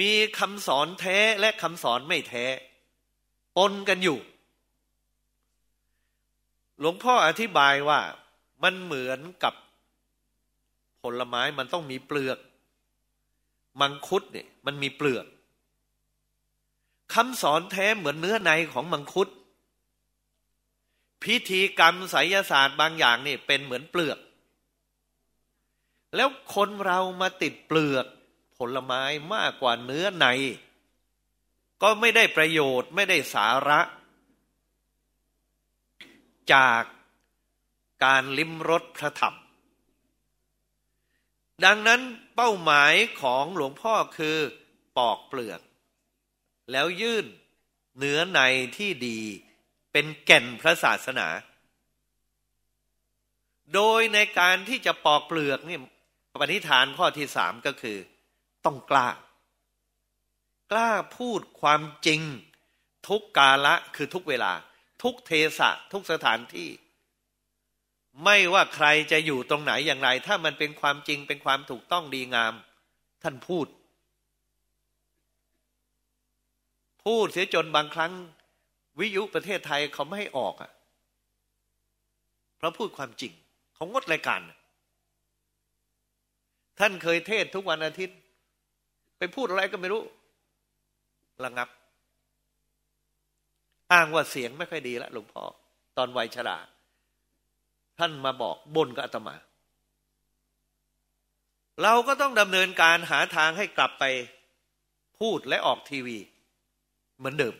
มีคำสอนแท้และคำสอนไม่แท้ปนกันอยู่ หลวงพ่ออธิบายว่ามันเหมือนกับผลไม้มันต้องมีเปลือก มังคุดเนี่ยมันมีเปลือก คำสอนแท้เหมือนเนื้อในของมังคุด พิธีกรรมไสยศาสตร์บางอย่างนี่เป็นเหมือนเปลือก แล้วคนเรามาติดเปลือกผลไม้มากกว่าเนื้อใน ก็ไม่ได้ประโยชน์ไม่ได้สาระ จากการลิ้มรสพระธรรม ดังนั้นเป้าหมายของหลวงพ่อคือปอกเปลือก แล้วยื่นเนื้อในที่ดีเป็นแก่นพระศาสนา โดยในการที่จะปอกเปลือกนี่ปณิธานข้อที่สามก็คือ ต้องกล้า กล้าพูดความจริง ทุกกาละคือทุกเวลา ทุกเทศะทุกสถานที่ ไม่ว่าใครจะอยู่ตรงไหนอย่างไร ถ้ามันเป็นความจริงเป็นความถูกต้องดีงาม ท่านพูด พูดเสียจนบางครั้ง วิยุประเทศไทยเขาไม่ให้ออกอะ่ะ เพราะพูดความจริงเขางดรายการ ท่านเคยเทศทุกวันอาทิตย์ ไปพูดอะไรก็ไม่รู้ระงับ อ้างว่าเสียงไม่ค่อยดีละหลวงพ่อ ตอนวัยชราท่านมาบอกบนกับอาตมา เราก็ต้องดำเนินการหาทางให้กลับไปพูดและออกทีวี เหมือนเดิม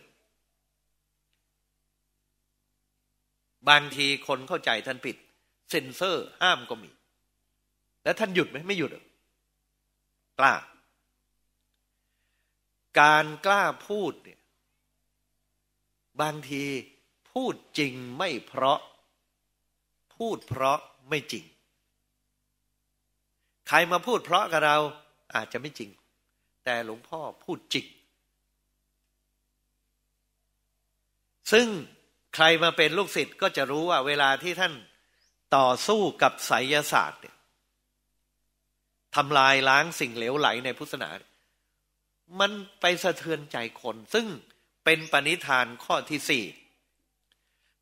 บางทีคนเข้าใจท่านผิด เซ็นเซอร์ห้ามก็มี แล้วท่านหยุดไหมไม่หยุดกล้า การกล้าพูดเนี่ย บางทีพูดจริงไม่เพราะ พูดเพราะไม่จริง ใครมาพูดเพราะกับเราอาจจะไม่จริง แต่หลวงพ่อพูดจริง ซึ่งใครมาเป็นลูกศิษย์ก็จะรู้ว่าเวลาที่ท่านต่อสู้กับไสยศาสตร์เนี่ยทำลายล้างสิ่งเหลวไหลในพุทธศาสนา มันไปสะเทือนใจคน ซึ่งเป็นปณิธานข้อที่สี่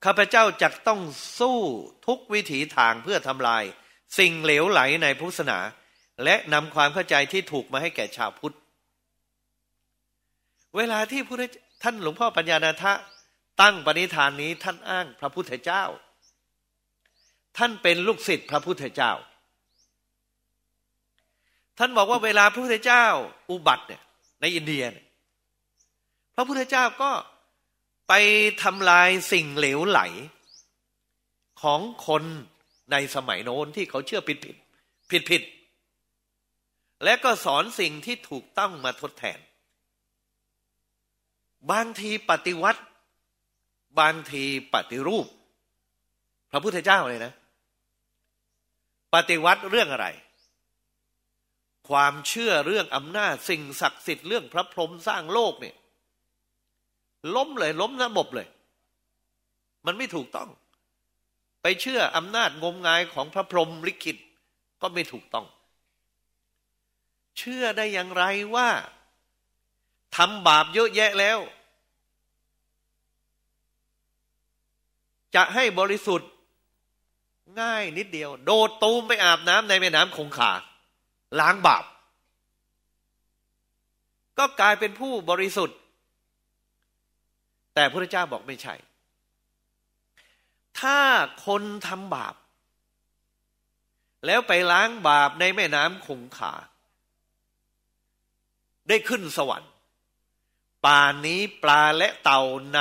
ข้าพเจ้าจะต้องสู้ทุกวิถีทางเพื่อทำลายสิ่งเหลวไหลในพุทธศาสนา และนำความเข้าใจที่ถูกมาให้แก่ชาวพุทธ เวลาที่พระท่านหลวงพ่อปัญญาณทะ ตั้งปณิธานนี้ท่านอ้างพระพุทธเจ้า ท่านเป็นลูกศิษย์พระพุทธเจ้า ท่านบอกว่าเวลาพระพุทธเจ้าอุบัติเนี่ยในอินเดียเนี่ยพระพุทธเจ้าก็ไปทำลายสิ่งเหลวไหล ของคนในสมัยโน้นที่เขาเชื่อผิดผิดผิดผิดและก็สอนสิ่งที่ถูกต้องมาทดแทน บางทีปฏิวัติ บางทีปฏิรูป พระพุทธเจ้าเลยนะ ปฏิวัติเรื่องอะไร ความเชื่อเรื่องอำนาจสิ่งศักดิ์สิทธิ์เรื่องพระพรหมสร้างโลกเนี่ย ล้มเลย ล้มระบบเลย มันไม่ถูกต้อง ไปเชื่ออำนาจงมงายของพระพรหมลิขิตก็ไม่ถูกต้อง เชื่อได้อย่างไรว่าทำบาปเยอะแยะแล้ว จะให้บริสุทธิ์ง่ายนิดเดียว โดดตูมไปอาบน้ำในแม่น้ำคงคาล้างบาป ก็กลายเป็นผู้บริสุทธิ์ แต่พระเจ้าบอกไม่ใช่ ถ้าคนทำบาป แล้วไปล้างบาปในแม่น้ำคงคาได้ขึ้นสวรรค์ ป่านนี้ปลาและเต่าใน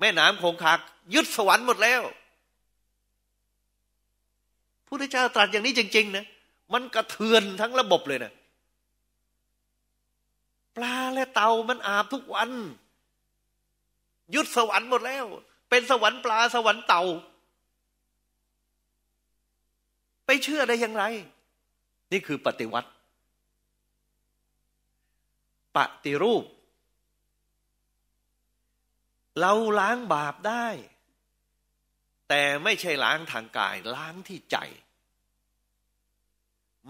แม่น้ำคงคา ยึดสวรรค์หมดแล้วพุทธเจ้าตรัสอย่างนี้จริง ๆ นะ มันกระเทือนทั้งระบบเลยนะปลาและเต่ามันอาบทุกวัน ยึดสวรรค์หมดแล้ว เป็นสวรรค์ปลาสวรรค์เต่า ไปเชื่อได้อย่างไร นี่คือปฏิวัติ ปฏิรูป เราล้างบาปได้ แต่ไม่ใช่ล้างทางกายล้างที่ใจ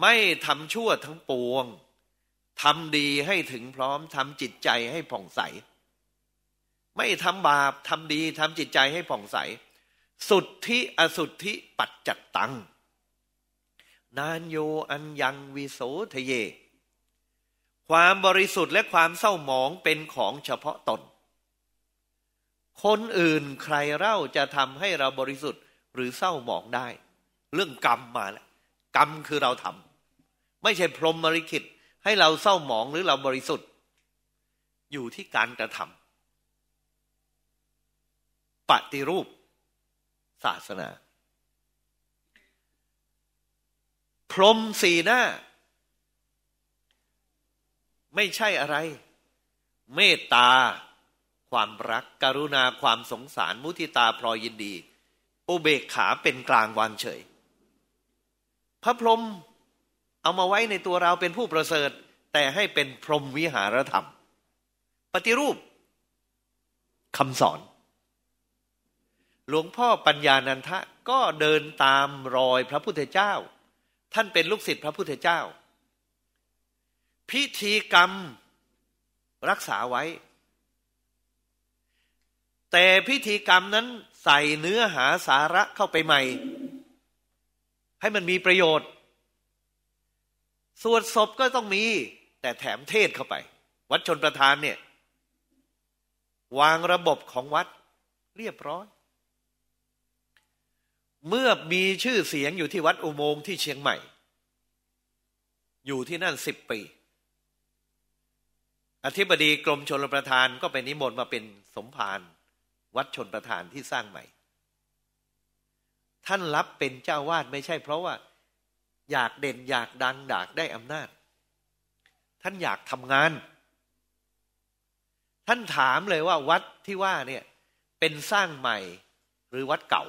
ไม่ทำชั่วทั้งปวงทำดีให้ถึงพร้อมทำจิตใจให้ผ่องใส ไม่ทำบาปทำดีทำจิตใจให้ผ่องใส สุดที่อสุดที่ปัจจัตตัง นานโยอันยังวิโสทะเย ความบริสุทธิ์และความเศร้าหมองเป็นของเฉพาะตน คนอื่นใครเล่าจะทำให้เราบริสุทธิ์ หรือเศร้าหมองได้ เรื่องกรรมมาแล้วกรรมคือเราทำไม่ใช่พรหมมริขิตให้เราเศร้าหมองหรือเราบริสุทธิ์ อยู่ที่การกระทำปฏิรูป ศาสนา พรหมสีหน้า ไม่ใช่อะไร เมตตา ความรัก กรุณาความสงสารมุทิตาพลอยยินดี อุเบกขาเป็นกลางวางเฉย พระพรหมเอามาไว้ในตัวเราเป็นผู้ประเสริฐ แต่ให้เป็นพรหมวิหารธรรม ปฏิรูปคำสอน หลวงพ่อปัญญานันทะก็เดินตามรอยพระพุทธเจ้า ท่านเป็นลูกศิษย์พระพุทธเจ้า พิธีกรรมรักษาไว้ แต่พิธีกรรมนั้นใส่เนื้อหาสาระเข้าไปใหม่ ให้มันมีประโยชน์ สวดศพก็ต้องมี แต่แถมเทศเข้าไป วัดชนประธานเนี่ย วางระบบของวัดเรียบร้อย เมื่อมีชื่อเสียงอยู่ที่วัดอุโมงค์ที่เชียงใหม่ อยู่ที่นั่นสิบปี อธิบดีกรมชนประธานก็ไปนิมนต์มาเป็นสมภาร วัดชนประธานที่สร้างใหม่ ท่านรับเป็นเจ้าวาดไม่ใช่ เพราะว่าอยากเด่นอยากดังอยากได้อำนาจ ท่านอยากทำงาน ท่านถามเลยว่าวัดที่ว่าเนี่ยเป็นสร้างใหม่หรือวัดเก่า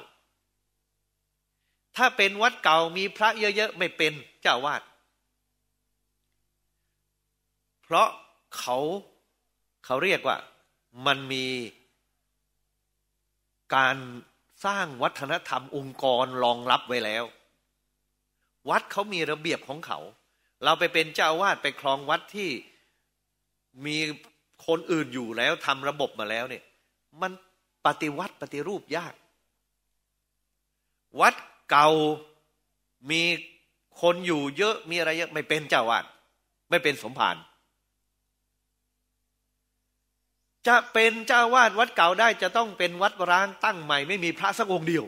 ถ้าเป็นวัดเก่ามีพระเยอะๆไม่เป็นเจ้าวาด เพราะเขาเขาเรียกว่ามันมี การสร้างวัฒนธรรมองค์กรรองรับไว้แล้ว วัดเขามีระเบียบของเขา เราไปเป็นเจ้าวาดไปครองวัดที่มีคนอื่นอยู่แล้วทำระบบมาแล้วเนี่ย มันปฏิวัติปฏิรูปยาก วัดเก่ามีคนอยู่เยอะมีอะไรเยอะไม่เป็นเจ้าวาดไม่เป็นสมภาร จะเป็นเจ้าวาดวัดเก่าได้จะต้องเป็นวัดร้างตั้งใหม่ ไม่มีพระสักองค์เดียว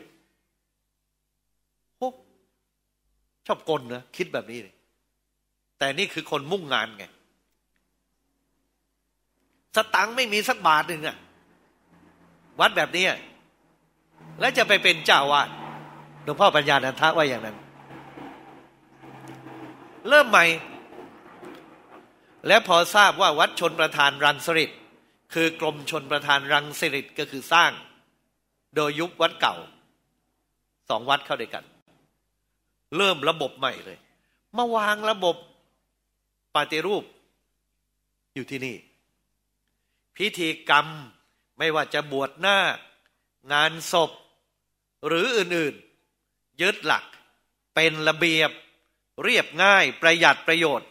ชอบกลนะคิดแบบนี้เลยแต่นี่คือคนมุ่งงานไง สตังไม่มีสักบาทหนึ่งอะวัดแบบนี้แล้วจะไปเป็นเจ้าวาดหลวงพ่อปัญญานันทะว่าอย่างนั้น เริ่มใหม่ แล้วพอทราบว่าวัดชนประธานรังสริต คือกรมชนประธานรังสริตก็คือสร้าง โดยยุบวัดเก่าสองวัดเข้าด้วยกัน เริ่มระบบใหม่เลย มาวางระบบปฏิรูป อยู่ที่นี่ พิธีกรรมไม่ว่าจะบวชหน้า งานศพ หรืออื่นๆ ยึดหลัก เป็นระเบียบ เรียบง่ายประหยัดประโยชน์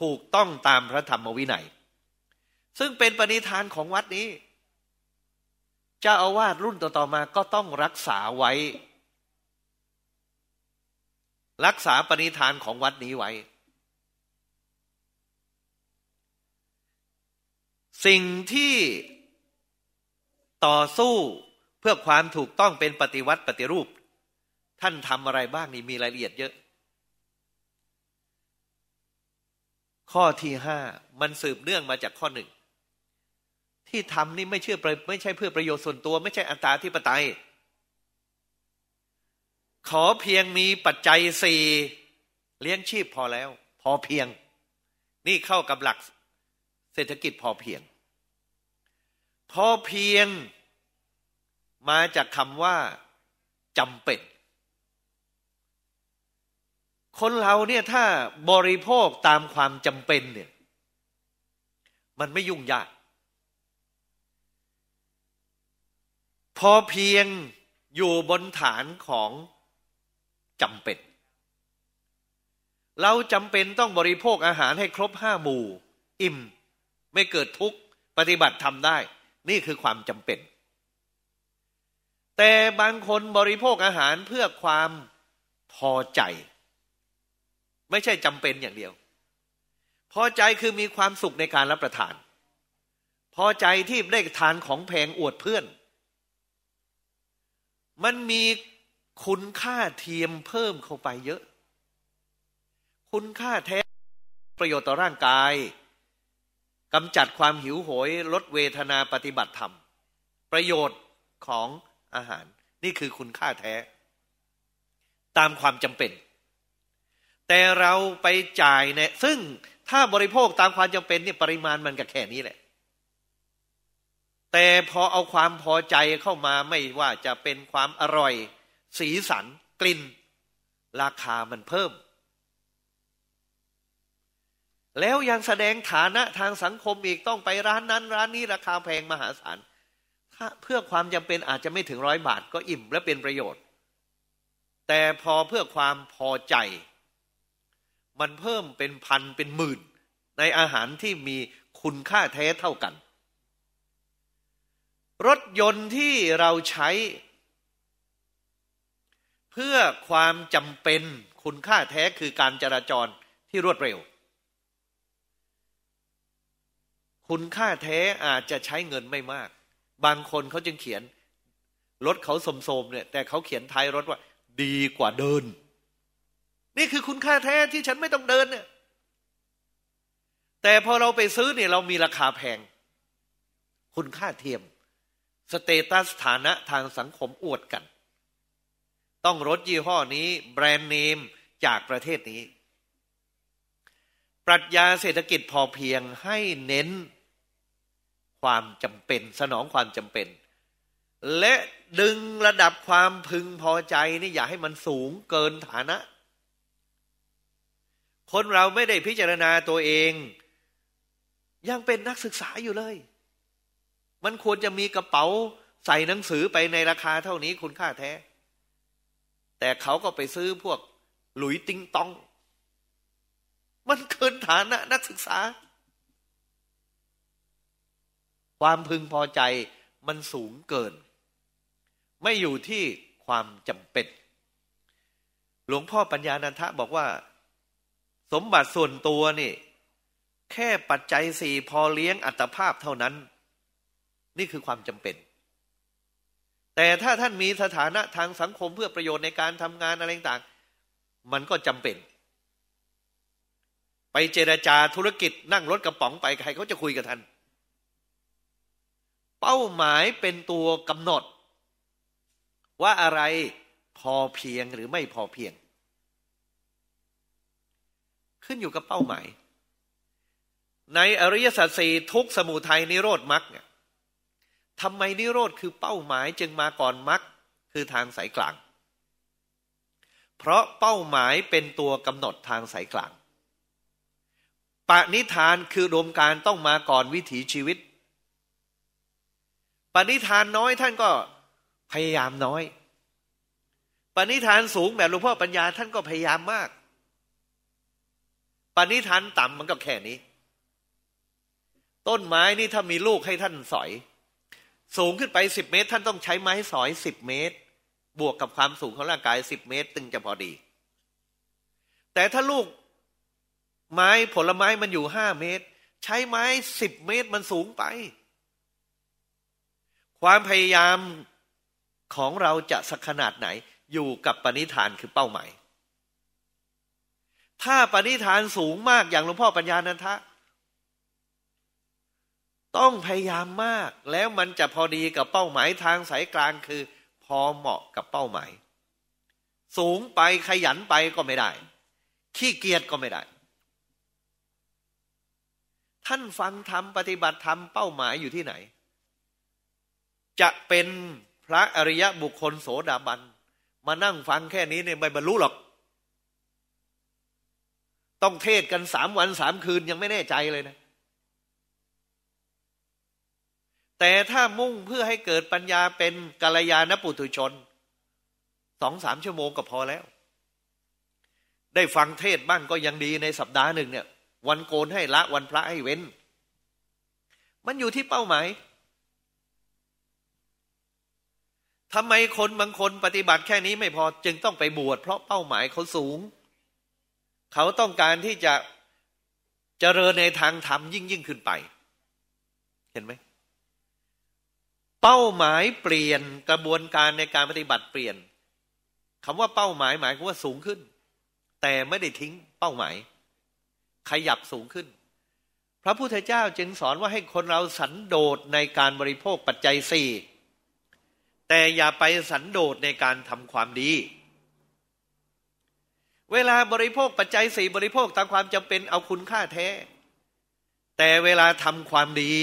ถูกต้องตามพระธรรมวินัย ซึ่งเป็นปณิธานของวัดนี้ เจ้าอาวาสรุ่นต่อๆมาก็ต้องรักษาไว้ รักษาปณิธานของวัดนี้ไว้ สิ่งที่ต่อสู้เพื่อความถูกต้องเป็นปฏิวัติปฏิรูป ท่านทำอะไรบ้างนี่มีรายละเอียดเยอะ ข้อที่ห้ามันสืบเนื่องมาจากข้อหนึ่ง ที่ทำนี่ไม่เชื่อไม่ใช่เพื่อประโยชน์ส่วนตัว ไม่ใช่อัตราธิปไตย ขอเพียงมีปัจจัยสี่เลี้ยงชีพพอแล้ว พอเพียง นี่เข้ากับหลักเศรษฐกิจพอเพียง พอเพียงมาจากคำว่าจำเป็น คนเราเนี่ยถ้าบริโภคตามความจำเป็นเนี่ย มันไม่ยุ่งยาก พอเพียงอยู่บนฐานของจำเป็น เราจำเป็นต้องบริโภคอาหารให้ครบห้าหมู่ อิ่ม ไม่เกิดทุกข์ ปฏิบัติทำได้ นี่คือความจำเป็น แต่บางคนบริโภคอาหารเพื่อความพอใจ ไม่ใช่จำเป็นอย่างเดียว พอใจคือมีความสุขในการรับประทาน พอใจที่ได้ทานของแพงอวดเพื่อน มันมีคุณค่าเทียมเพิ่มเข้าไปเยอะ คุณค่าแท้ประโยชน์ต่อร่างกายกำจัดความหิวโหย ลดเวทนาปฏิบัติธรรม ประโยชน์ของอาหาร นี่คือคุณค่าแท้ ตามความจำเป็น แต่เราไปจ่ายเนี่ยซึ่งถ้าบริโภคตามความจำเป็นเนี่ยปริมาณมันก็แค่นี้แหละ แต่พอเอาความพอใจเข้ามาไม่ว่าจะเป็นความอร่อย สีสันกลิ่น ราคามันเพิ่ม แล้วยังแสดงฐานะทางสังคมอีกต้องไปร้านนั้น ร้านนี้ราคาแพงมหาศาลเพื่อความจำเป็นอาจจะไม่ถึงร้อยบาทก็อิ่มและเป็นประโยชน์ แต่พอเพื่อความพอใจ มันเพิ่มเป็นพันเป็นหมื่น ในอาหารที่มีคุณค่าแท้เท่ากัน รถยนต์ที่เราใช้ เพื่อความจำเป็นคุณค่าแท้คือการจราจรที่รวดเร็ว คุณค่าแท้อาจจะใช้เงินไม่มาก บางคนเขาจึงเขียน รถเขาสมโสมเนี่ย แต่เขาเขียนท้ายรถว่า ดีกว่าเดิน นี่คือคุณค่าแท้ที่ฉันไม่ต้องเดินเนี่ยแต่พอเราไปซื้อเนี่ยเรามีราคาแพง คุณค่าเทียม สเตตัสฐานะทางสังคมอวดกัน ต้องรถยี่ห้อนี้ แบรนด์เนมจากประเทศนี้ ปรัชญาเศรษฐกิจพอเพียงให้เน้นความจำเป็น สนองความจำเป็น และดึงระดับความพึงพอใจนี่อย่าให้มันสูงเกินฐานะ คนเราไม่ได้พิจารณาตัวเอง ยังเป็นนักศึกษาอยู่เลย มันควรจะมีกระเป๋าใส่หนังสือไปในราคาเท่านี้คุณค่าแท้ แต่เขาก็ไปซื้อพวกหลุยติงตอง มันเกินฐานะนักศึกษา ความพึงพอใจมันสูงเกิน ไม่อยู่ที่ความจำเป็น หลวงพ่อปัญญานันทะบอกว่า สมบัติส่วนตัวนี่ แค่ปัจจัยสี่พอเลี้ยงอัตภาพเท่านั้น นี่คือความจำเป็น แต่ถ้าท่านมีสถานะทางสังคมเพื่อประโยชน์ในการทำงานอะไรต่างมันก็จำเป็น ไปเจราจาธุรกิจนั่งรถกระป๋องไปใครเขาจะคุยกับท่าน เป้าหมายเป็นตัวกำหนด ว่าอะไรพอเพียงหรือไม่พอเพียง ขึ้นอยู่กับเป้าหมาย ในอริยสัจสี่ทุกสมุทัยนิโรธมรรคเนี่ย ทำไมนิโรธคือเป้าหมายจึงมาก่อนมรรคคือทางสายกลาง เพราะเป้าหมายเป็นตัวกำหนดทางสายกลางปณิธานคือรวมการต้องมาก่อนวิถีชีวิตปณิธานน้อยท่านก็พยายามน้อยปณิธานสูงแบบหลวงพ่อปัญญาท่านก็พยายามมากปณิธานต่ำมันก็แค่นี้ ต้นไม้นี่ถ้ามีลูกให้ท่านสอย สูงขึ้นไปสิบเมตร ท่านต้องใช้ไม้สอยสิบเมตร บวกกับความสูงของร่างกายสิบเมตร ตึงจะพอดี แต่ถ้าลูกไม้ผลไม้มันอยู่ห้าเมตร ใช้ไม้สิบเมตรมันสูงไป ความพยายามของเราจะสักขนาดไหน อยู่กับปณิธานคือเป้าหมาย ถ้าปณิธานสูงมากอย่างหลวงพ่อปัญญานันทะ ต้องพยายามมาก แล้วมันจะพอดีกับเป้าหมายทางสายกลางคือ พอเหมาะกับเป้าหมาย สูงไปขยันไปก็ไม่ได้ ขี้เกียจก็ไม่ได้ ท่านฟังธรรมปฏิบัติธรรมเป้าหมายอยู่ที่ไหน จะเป็นพระอริยะบุคคลโสดาบัน มานั่งฟังแค่นี้เนี่ยไม่บรรลุหรอก ต้องเทศกันสามวันสามคืนยังไม่แน่ใจเลยนะ แต่ถ้ามุ่งเพื่อให้เกิดปัญญาเป็นกัลยาณปุถุชนสองสามชั่วโมงก็พอแล้ว ได้ฟังเทศบ้างก็ยังดีในสัปดาห์หนึ่งเนี่ย วันโกนให้ละวันพระให้เว้น มันอยู่ที่เป้าหมายทำไมคนบางคนปฏิบัติแค่นี้ไม่พอจึงต้องไปบวชเพราะเป้าหมายเขาสูง เขาต้องการที่จะเจริญในทางธรรมยิ่งยิ่งขึ้นไป เห็นไหม เป้าหมายเปลี่ยนกระบวนการในการปฏิบัติเปลี่ยนคำว่าเป้าหมายหมายความว่าสูงขึ้น แต่ไม่ได้ทิ้งเป้าหมาย ขยับสูงขึ้น พระพุทธเจ้าจึงสอนว่าให้คนเราสันโดษในการบริโภคปัจจัยสี่แต่อย่าไปสันโดษในการทำความดี เวลาบริโภคปัจจัยสี่บริโภคตามความจำเป็นเอาคุณค่าแท้ แต่เวลาทำความดี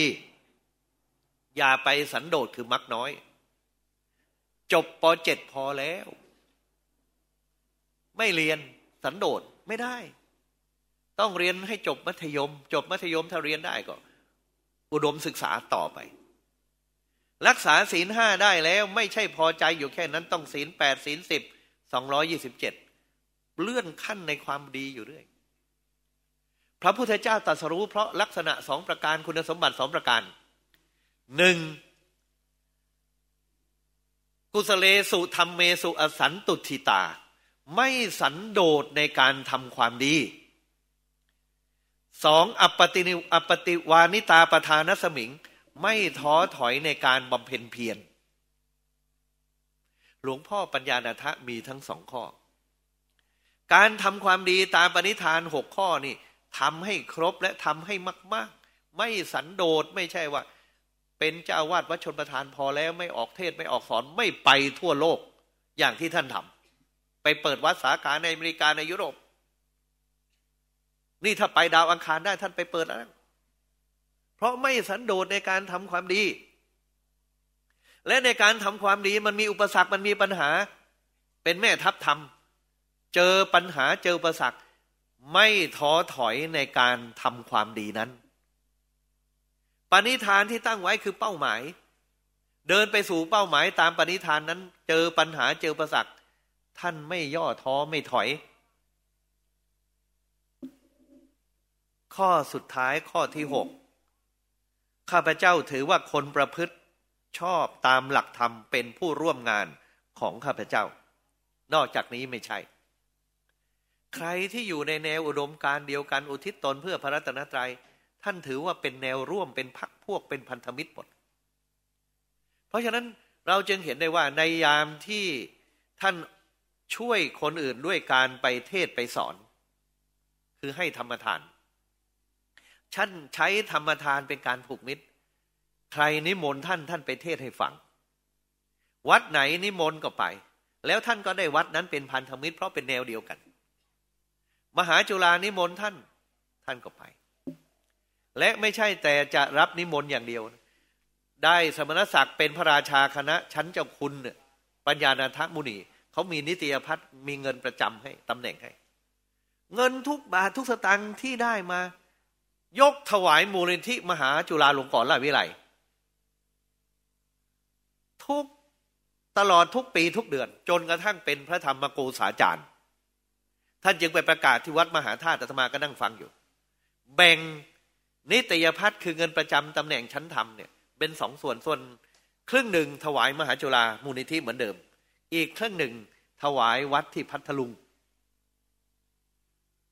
อย่าไปสันโดษคือมักน้อย จบปเจ็ดพอแล้ว ไม่เรียนสันโดษไม่ได้ ต้องเรียนให้จบมัธยม จบมัธยมถ้าเรียนได้ก็ อุดมศึกษาต่อไป รักษาศีลห้าได้แล้วไม่ใช่พอใจอยู่แค่นั้นต้องศีลแปดศีลสิบสองร้อยี่สิบเจ็ดเลื่อนขั้นในความดีอยู่เรื่อยพระพุทธเจ้าตรัสรู้เพราะลักษณะสองประการคุณสมบัติสองประการ หนึ่งกุสเลสุธรรมเมสุอสันตุทิตา ไม่สันโดษในการทำความดีสองอปติอปติวานิตาประธานสมิง ไม่ท้อถอยในการบำเพ็ญเพียรหลวงพ่อปัญญาณทะมีทั้งสองข้อ การทำความดีตามปณิธานหกข้อนี่ทำให้ครบและทำให้มาก ๆ ไม่สันโดษไม่ใช่ว่า เป็นเจ้าวาดวัดชนประธานพอแล้วไม่ออกเทศไม่ออกสอนไม่ไปทั่วโลกอย่างที่ท่านทำไปเปิดวัดสาขาในอเมริกาในยุโรป นี่ถ้าไปดาวอังคารได้ท่านไปเปิดแล้วเพราะไม่สันโดษในการทำความดี และในการทำความดีมันมีอุปสรรคมันมีปัญหา เป็นแม่ทัพทำเจอปัญหาเจออุปสรรค ไม่ท้อถอยในการทำความดีนั้น ปณิธานที่ตั้งไว้คือเป้าหมาย เดินไปสู่เป้าหมายตามปณิธานนั้น เจอปัญหาเจออุปสรรคท่านไม่ย่อท้อไม่ถอย ข้อสุดท้ายข้อที่หกข้าพเจ้าถือว่าคนประพฤติชอบตามหลักธรรมเป็นผู้ร่วมงานของข้าพเจ้า นอกจากนี้ไม่ใช่ ใครที่อยู่ในแนวอุดมการเดียวกันอุทิศตนเพื่อพระรัตนตรยัย ท่านถือว่าเป็นแนวร่วมเป็นพักพวกเป็นพันธมิตรหมด เพราะฉะนั้นเราจึงเห็นได้ว่าในยามที่ท่านช่วยคนอื่นด้วยการไปเทศไปสอน คือให้ธรรมทาน ท่านใช้ธรรมทานเป็นการผูกมิตร ใครนิมนต์ท่านท่านไปเทศให้ฟัง วัดไหนนิมนต์ก็ไป แล้วท่านก็ได้วัดนั้นเป็นพันธมิตรเพราะเป็นแนวเดียวกัน มหาจุฬานิมนต์ท่านท่านก็ไป และไม่ใช่แต่จะรับนิมนต์อย่างเดียว ได้สมณศักดิ์เป็นพระราชาคณะชั้นเจ้าคุณปัญญาณทัมุนีเขามีนิตยพัฒน์มีเงินประจำให้ตำแหน่งให้ เงินทุกบาททุกสตางค์ที่ได้มา ยกถวายมูลนิธิมหาจุฬาลงกรณราชวิไลทุกตลอดทุกปีทุกเดือน จนกระทั่งเป็นพระธรรมโกษาจารย์ ท่านจึงไปประกาศที่วัดมหาธาตุธรรมาก็นั่งฟังอยู่ แบ่ง นิตยพัฒน์คือเงินประจำตำแหน่งชั้นธรรมเนี่ยเป็นสองส่วนส่วนครึ่งหนึ่งถวายมหาจุฬามูลนิธิเหมือนเดิม อีกครึ่งหนึ่งถวายวัดที่พัทลุง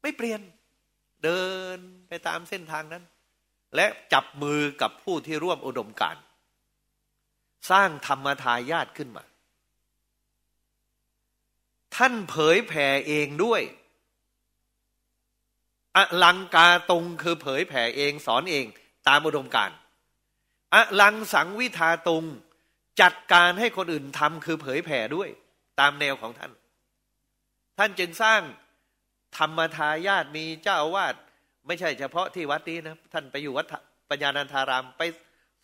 ไม่เปลี่ยนเดินไปตามเส้นทางนั้น และจับมือกับผู้ที่ร่วมอุดมการ สร้างธรรมทายาทขึ้นมา ท่านเผยแผ่เองด้วย อลังกาตรงคือเผยแผ่เองสอนเองตามอุดมการอลังสังวิทาตรงจัดการให้คนอื่นทำคือเผยแผ่ด้วย ตามแนวของท่าน ท่านจึงสร้างธรรมทายาทมีเจ้าอาวาสไม่ใช่เฉพาะที่วัดนี้นะท่านไปอยู่วัดปัญญานันทารามไป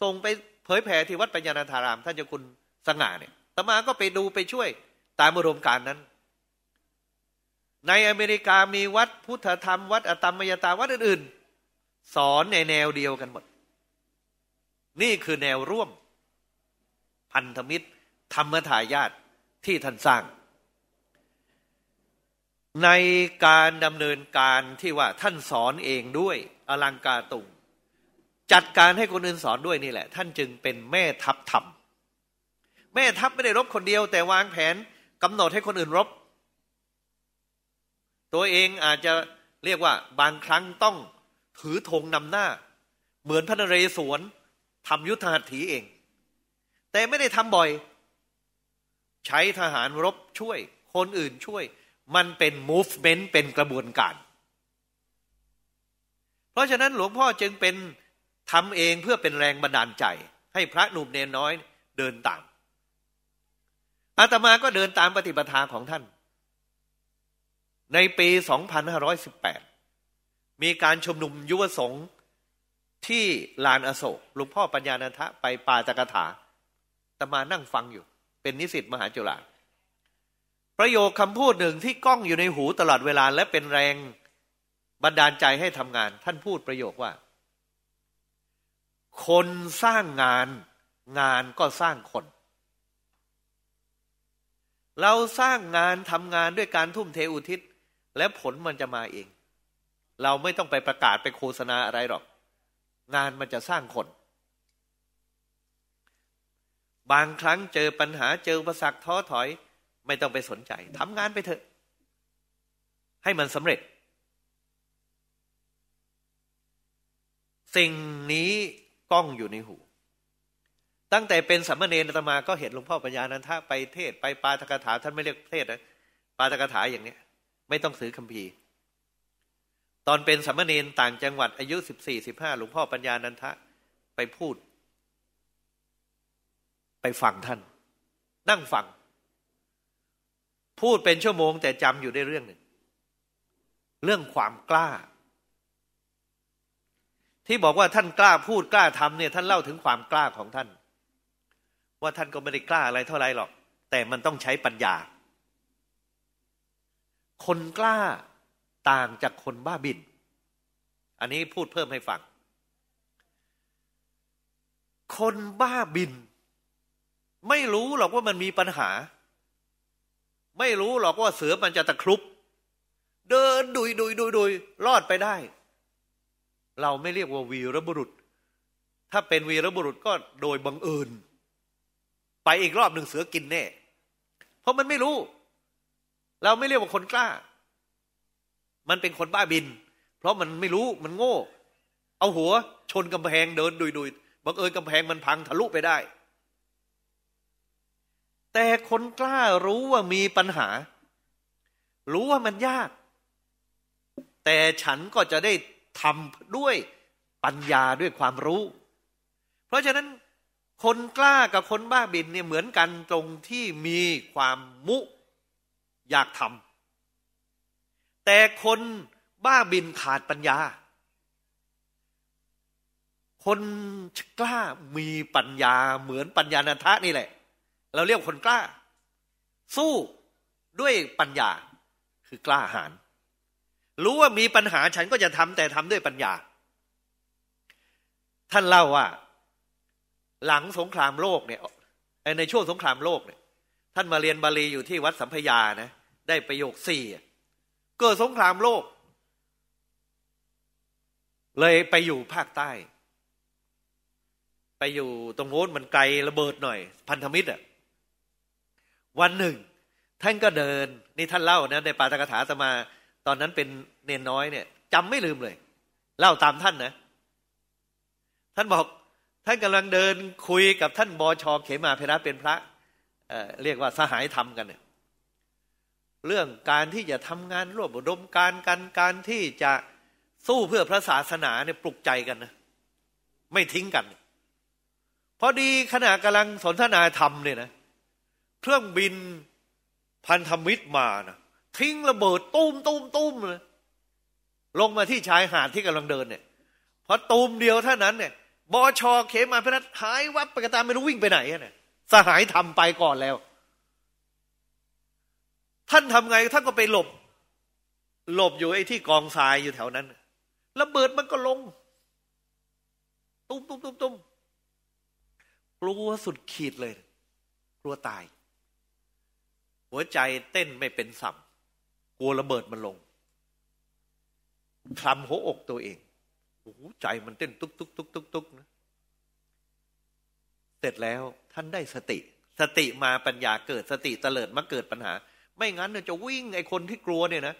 ส่งไปเผยแผ่ที่วัดปัญญานันทาราม ท่านเจ้าคุณสง่าเนี่ยตมาก็ไปดูไปช่วยตามอุดมการนั้น ในอเมริกามีวัดพุทธธรรม วัดอตมมยตาวัดอื่นๆ สอนในแนวเดียวกันหมด นี่คือแนวร่วม พันธมิตร ธรรมทายาทที่ท่านสร้าง ในการดำเนินการที่ว่าท่านสอนเองด้วยอลังการตุง จัดการให้คนอื่นสอนด้วยนี่แหละ ท่านจึงเป็นแม่ทัพธรรม แม่ทัพไม่ได้รบคนเดียว แต่วางแผนกำหนดให้คนอื่นรบ ตัวเองอาจจะเรียกว่าบางครั้งต้องถือธงนำหน้า เหมือนพระนเรศวรทำยุทธหัตถีเอง แต่ไม่ได้ทำบ่อย ใช้ทหารรบช่วย คนอื่นช่วย มันเป็น movement เป็นกระบวนการ เพราะฉะนั้นหลวงพ่อจึงเป็นทำเองเพื่อเป็นแรงบันดาลใจ ให้พระหนุ่มเนนน้อยเดินตามอาตมาก็เดินตามปฏิปทาของท่าน ในปี 2518 มีการชุมนุมยุวสงฆ์ที่ลานอโศกหลวงพ่อปัญญาณทะไปปาตกถาตมานั่งฟังอยู่ เป็นนิสิตมหาจุฬาประโยคคำพูดหนึ่งที่ก้องอยู่ในหูตลอดเวลาและเป็นแรงบันดาลใจให้ทำงาน ท่านพูดประโยคว่า คนสร้างงาน งานก็สร้างคน เราสร้างงานทำงานด้วยการทุ่มเทอุทิศ และผลมันจะมาเอง เราไม่ต้องไปประกาศไปโฆษณาอะไรหรอก งานมันจะสร้างคน บางครั้งเจอปัญหาเจออุปสรรคท้อถอย ไม่ต้องไปสนใจทำงานไปเถอะ ให้มันสำเร็จ สิ่งนี้ก้องอยู่ในหูตั้งแต่เป็นสัมมาเนรตมาก็เห็นหลวงพ่อปัญญานันทะไปเทศไปปาตกถาท่านไม่เรียกเทศนะปาตกถาอย่างเนี้ย ไม่ต้องซื้อคัมภีร์ ตอนเป็นสัมเนรต่างจังหวัดอายุสิบสี่สิบห้าหลวงพ่อปัญญานันทะไปพูด ไปฟังท่าน นั่งฟัง พูดเป็นชั่วโมงแต่จำอยู่ได้เรื่องหนึ่ง เรื่องความกล้า ที่บอกว่าท่านกล้าพูดกล้าทำเนี่ย ท่านเล่าถึงความกล้าของท่าน ว่าท่านก็ไม่ได้กล้าอะไรเท่าไรหรอก แต่มันต้องใช้ปัญญา คนกล้าต่างจากคนบ้าบิน อันนี้พูดเพิ่มให้ฟัง คนบ้าบิน ไม่รู้หรอกว่ามันมีปัญหา ไม่รู้หรอกว่าเสือมันจะตะครุบ เดินดุยดุยดุยดุยรอดไปได้ เราไม่เรียกว่าวีรบุรุษ ถ้าเป็นวีรบุรุษก็โดยบังเอิญ ไปอีกรอบหนึ่งเสือกินแน่ เพราะมันไม่รู้ เราไม่เรียกว่าคนกล้า มันเป็นคนบ้าบิน เพราะมันไม่รู้มันโง่ เอาหัว ชนกำแพงเดินดุยดุยบังเอิญกำแพงมันพังทะลุไปได้ แต่คนกล้ารู้ว่ามีปัญหา รู้ว่ามันยาก แต่ฉันก็จะได้ทำด้วยปัญญาด้วยความรู้ เพราะฉะนั้นคนกล้ากับคนบ้าบินเนี่ยเหมือนกันตรงที่มีความมุ อยากทำแต่คนบ้าบินขาดปัญญา คนกล้ามีปัญญาเหมือนปัญญาณทะนี่แหละ เราเรียกคนกล้า สู้ด้วยปัญญาคือกล้าหาญรู้ว่ามีปัญหาฉันก็จะทำแต่ทำด้วยปัญญา ท่านเล่าว่า หลังสงครามโลกเนี่ยในช่วงสงครามโลกเนี่ย ท่านมาเรียนบาลีอยู่ที่วัดสัมพยานะได้ประโยคสี่เกิดสงครามโลก เลยไปอยู่ภาคใต้ ไปอยู่ตรงโน้นมันไกลระเบิดหน่อย พันธมิตรอะวันหนึ่ง ท่านก็เดิน นี่ท่านเล่านะในปาตกถาตมา ตอนนั้นเป็นเนนน้อยเนี่ยจำไม่ลืมเลย เล่าตามท่านนะ ท่านบอกท่านกำลังเดินคุยกับท่านบอชอเขมาเพระเป็นพระ เเรียกว่าสหายธรรมกันเนี่ยเรื่องการที่จะทำงานร่วมอุดมการกันการที่จะสู้เพื่อพระศาสนาเนี่ยปลุกใจกันนะไม่ทิ้งกันพอดีขณะกำลังสนทนาธรรมเนี่ยนะเครื่องบินพันธมิตรมานะทิ้งระเบิดตุ้มตุ้มตุ้มเลยลงมาที่ชายหาดที่กำลังเดินเนี่ยพอตูมเดียวเท่านั้นเนี่ยบอชอเขมาพนัหายวับไปกระตามไม่รู้วิ่งไปไหนเนี่ย สหายทำไปก่อนแล้ว ท่านทำไงท่านก็ไปหลบ หลบอยู่ไอ้ที่กองทรายอยู่แถวนั้นระเบิดมันก็ลง ตุ้มตุ้มตุ้มตุ้มกลัวสุดขีดเลย กลัวตาย หัวใจเต้นไม่เป็นสัมกลัวระเบิดมันลงคลำหัวอกตัวเองโอ้ใจมันเต้น ตุกตุกตุกตุกตุกนะ เสร็จแล้วท่านได้สติ สติมาปัญญาเกิดสติเตลิดมาเกิดปัญหา ไม่งั้นเนี่ยจะวิ่งไอ้คนที่กลัวเนี่ยนะ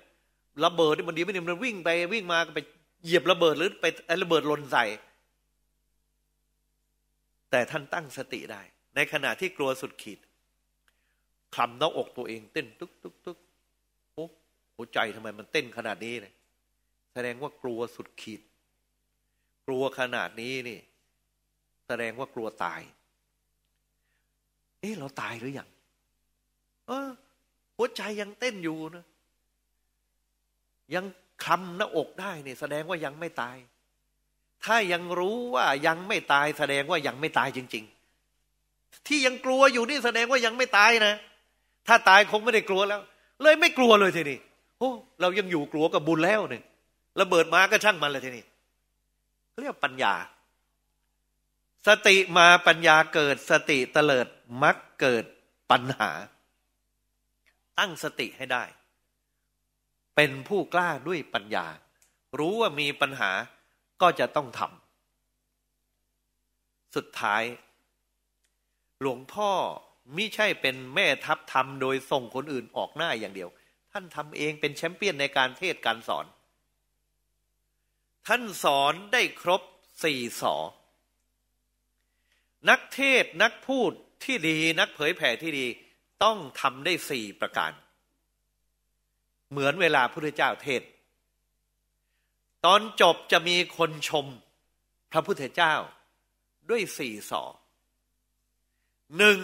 ระเบิดนี่มันดีไม่ดีมันวิ่งไปวิ่งมาก็ไปเหยียบระเบิดหรือไประเบิดลนใส่ แต่ท่านตั้งสติได้ ในขณะที่กลัวสุดขีดคลำหน้าอกตัวเองเต้นตุ๊กตุ๊กตุ๊กโอ้หัวใจทำไมมันเต้นขนาดนี้เลยแสดงว่ากลัวสุดขีด กลัวขนาดนี้นี่ แสดงว่ากลัวตาย เอ๊ะเราตายหรือยังเออหัวใจยังเต้นอยู่นะ ยังคลำหน้าอกได้เนี่ยแสดงว่ายังไม่ตาย ถ้ายังรู้ว่ายังไม่ตายแสดงว่ายังไม่ตายจริง ๆ ที่ยังกลัวอยู่นี่แสดงว่ายังไม่ตายนะ ถ้าตายคงไม่ได้กลัวแล้ว เลยไม่กลัวเลยทีนี้โอ้เรายังอยู่กลัวกับบุญแล้วเนี่ยระเบิดมาก็ช่างมันเลยทีนี้เรียกปัญญา สติมาปัญญาเกิดสติเตลิดมักเกิดปัญหา ตั้งสติให้ได้ เป็นผู้กล้าด้วยปัญญา รู้ว่ามีปัญหาก็จะต้องทำสุดท้าย หลวงพ่อมิใช่เป็นแม่ทัพทำโดยส่งคนอื่นออกหน้าอย่างเดียว ท่านทำเองเป็นแชมเปี้ยนในการเทศการสอน ท่านสอนได้ครบสี่สอ นักเทศนักพูดที่ดี นักเผยแผ่ที่ดี ต้องทำได้สี่ประการ เหมือนเวลาพระเจ้าเทศ ตอนจบจะมีคนชมพระพุทธเจ้าด้วยสี่สอหนึ่ง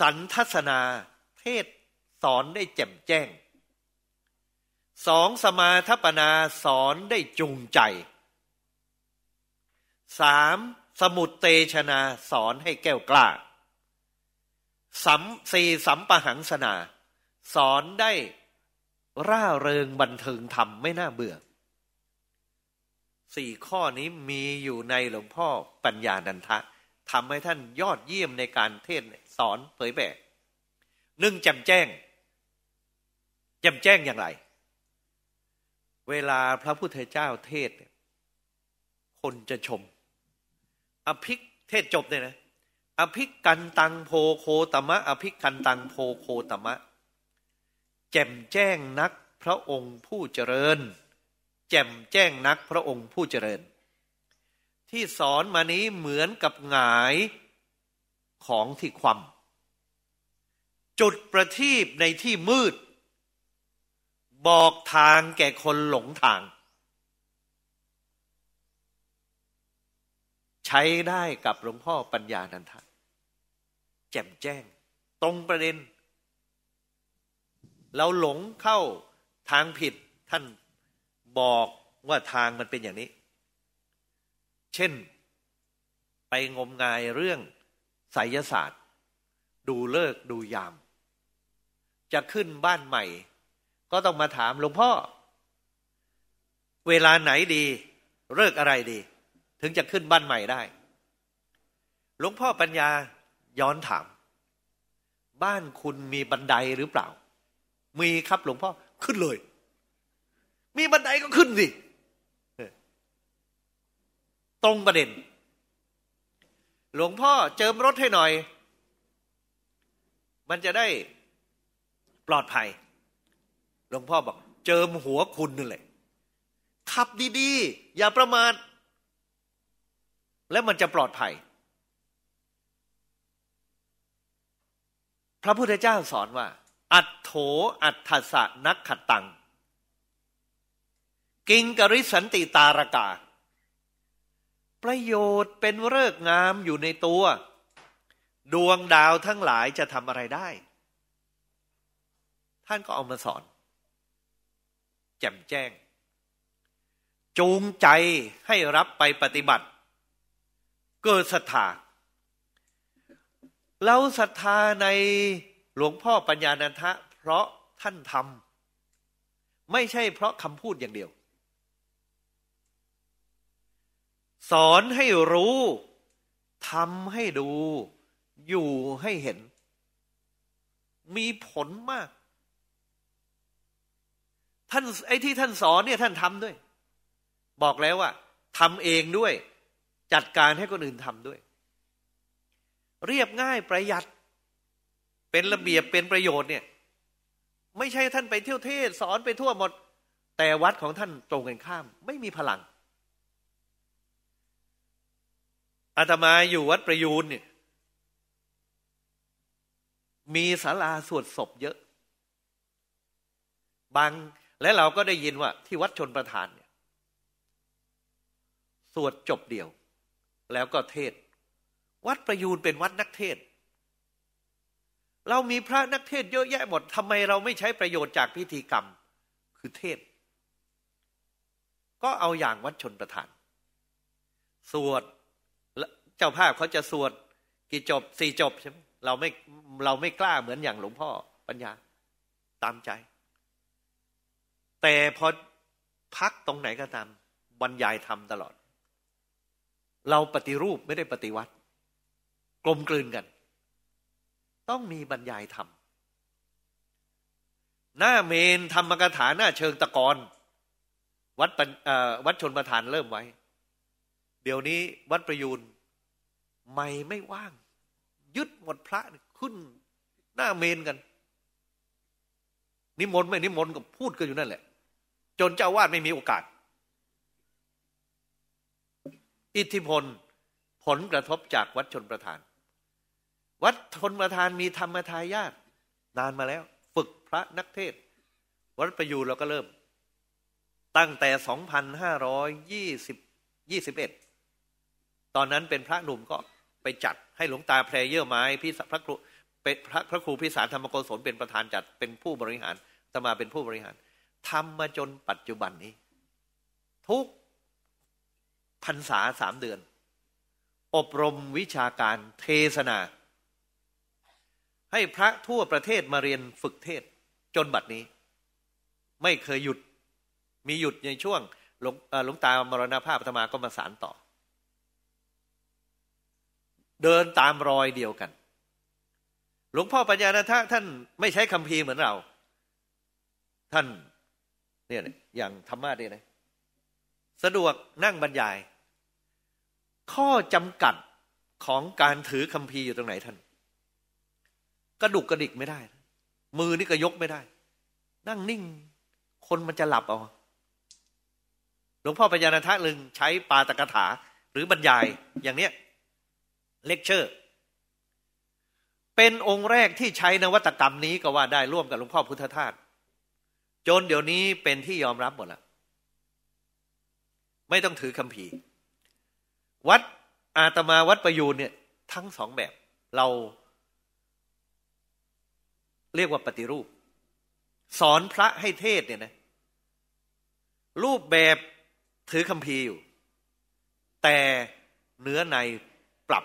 สันทัศนาเทศสอนได้แจ่มแจ้งสองสมาทปนาสอนได้จูงใจสาม สมุดเตชนาสอนให้แก้วกล้าสัมสีสัมปหังสนา สอนได้ร่าเริงบันเทิงธรรมไม่น่าเบื่อ สี่ข้อนี้มีอยู่ในหลวงพ่อปัญญาดันทะทำให้ท่านยอดเยี่ยมในการเทศสอนเผยแผ่หนึ่งจ่มแจ้งจ่มแจ้งอย่างไร เวลาพระพุทธเจ้าเทศ คนจะชม อภิกเทศจบเลยนะอภิกกันตังโพโคตมะ อภิกกันตังโพโคตมะ แจ่มแจ้งนักพระองค์ผู้เจริญ แจ่มแจ้งนักพระองค์ผู้เจริญ ที่สอนมานี้เหมือนกับหงายของที่ความจุดประทีปในที่มืด บอกทางแก่คนหลงทาง ใช้ได้กับหลวงพ่อปัญญานันทะแจ่มแจ้ง ตรงประเด็น เราหลงเข้าทางผิดท่านบอกว่าทางมันเป็นอย่างนี้ เช่นไปงมงายเรื่องไสยศาสตร์ ดูเลิกดูยาม จะขึ้นบ้านใหม่ ก็ต้องมาถามหลวงพ่อ เวลาไหนดี เลิกอะไรดี ถึงจะขึ้นบ้านใหม่ได้ หลวงพ่อปัญญาย้อนถาม บ้านคุณมีบันไดหรือเปล่า มีครับหลวงพ่อขึ้นเลย มีบันไดก็ขึ้นสิตรงประเด็น หลวงพ่อเจิมรถให้หน่อย มันจะได้ปลอดภัย หลวงพ่อบอก เจิมหัวคุณนั่นแหละขับดี ๆ อย่าประมาท แล้วมันจะปลอดภัย พระพุทธเจ้าสอนว่า อัตโถอัตถสะนักขัดตัง กิงกริสันติตารกา ประโยชน์เป็นเลิกงามอยู่ในตัว ดวงดาวทั้งหลายจะทำอะไรได้ ท่านก็เอามาสอน แจ่มแจ้ง จูงใจให้รับไปปฏิบัติ เกิดศรัทธาเราศรัทธาในหลวงพ่อปัญญานันทะ เพราะท่านทำไม่ใช่เพราะคำพูดอย่างเดียว สอนให้รู้ทำให้ดู อยู่ให้เห็น มีผลมาก ท่านไอ้ที่ท่านสอนเนี่ยท่านทำด้วย บอกแล้วว่าทำเองด้วย จัดการให้คนอื่นทำด้วย เรียบง่ายประหยัด เป็นระเบียบเป็นประโยชน์เนี่ย ไม่ใช่ท่านไปเที่ยวเทศสอนไปทั่วหมด แต่วัดของท่านตรงกันข้าม ไม่มีพลังอาตมาอยู่วัดประยูนเนี่ย มีศาลาสวดศพเยอะ บางและเราก็ได้ยินว่า ที่วัดชนประธานเนี่ย สวดจบเดียว แล้วก็เทศ วัดประยูนเป็นวัดนักเทศ เรามีพระนักเทศเยอะแยะหมดทำไมเราไม่ใช้ประโยชน์จากพิธีกรรม คือเทศ ก็เอาอย่างวัดชนประธาน สวดเจ้าภาพเขาจะสวดกี่จบสี่จบใช่ไหมเราไม่เราไม่กล้าเหมือนอย่างหลวงพ่อปัญญาตามใจ แต่พอพักตรงไหนก็ตามบรรยายทำตลอด เราปฏิรูปไม่ได้ปฏิวัติ กลมกลืนกัน ต้องมีบรรยายธรรมหน้าเมนธรรมกถาหน้าเชิงตะกอนวัดวัดชนประธานเริ่มไว้ เดี๋ยวนี้วัดประยูนไม่ไม่ว่าง ยึดหมดพระขึ้นหน้าเมนกัน นิมนต์ไม่นิมนต์ก็พูดกันอยู่นั่นแหละ จนเจ้าวาดไม่มีโอกาส อิทธิพลผลกระทบจากวัดชนประธาน วัดชนประธานมีธรรมทายาทนานมาแล้ว ฝึกพระนักเทศ วัดประยูรเราก็เริ่ม ตั้งแต่ 2,520ตอนนั้นเป็นพระหนุ่มก็ไปจัดให้หลวงตาแพรเยื่อไม้พี่พระครูเป็นพระพระครูพิสารธรรมโกศลเป็นประธานจัดเป็นผู้บริหารตมาเป็นผู้บริหารทำมาจนปัจจุบันนี้ ทุก พรรษาสามเดือน อบรมวิชาการเทศนา ให้พระทั่วประเทศมาเรียนฝึกเทศจนบัดนี้ ไม่เคยหยุดมีหยุดในช่วงหลวงหลวงตามรณภาพธรรมาก็มาสารต่อ เดินตามรอยเดียวกัน หลวงพ่อปัญญาณทะท่านไม่ใช้คำพีเหมือนเรา ท่านเนี่ยอย่างธรรมะเนี่ยนะ สะดวกนั่งบรรยาย ข้อจำกัดของการถือคำพีอยู่ตรงไหนท่าน กระดุกกระดิกไม่ได้ มือนี่ก็ยกไม่ได้ นั่งนิ่ง คนมันจะหลับเอาหลวงพ่อปัญญาณทะลึงใช้ปาตกถา หรือบรรยายอย่างเนี้ยเลคเชอร์ เป็นองค์แรกที่ใช้นวัตกรรมนี้ก็ว่าได้ร่วมกับหลวงพ่อพุทธทาสจนเดี๋ยวนี้เป็นที่ยอมรับหมดแล้ว ไม่ต้องถือคำพีร์ วัดอาตมาวัดประยูนเนี่ย ทั้งสองแบบเรา เรียกว่าปฏิรูป สอนพระให้เทศเนี่ยนะ รูปแบบถือคำพีร์อยู่ แต่เนื้อในปรับ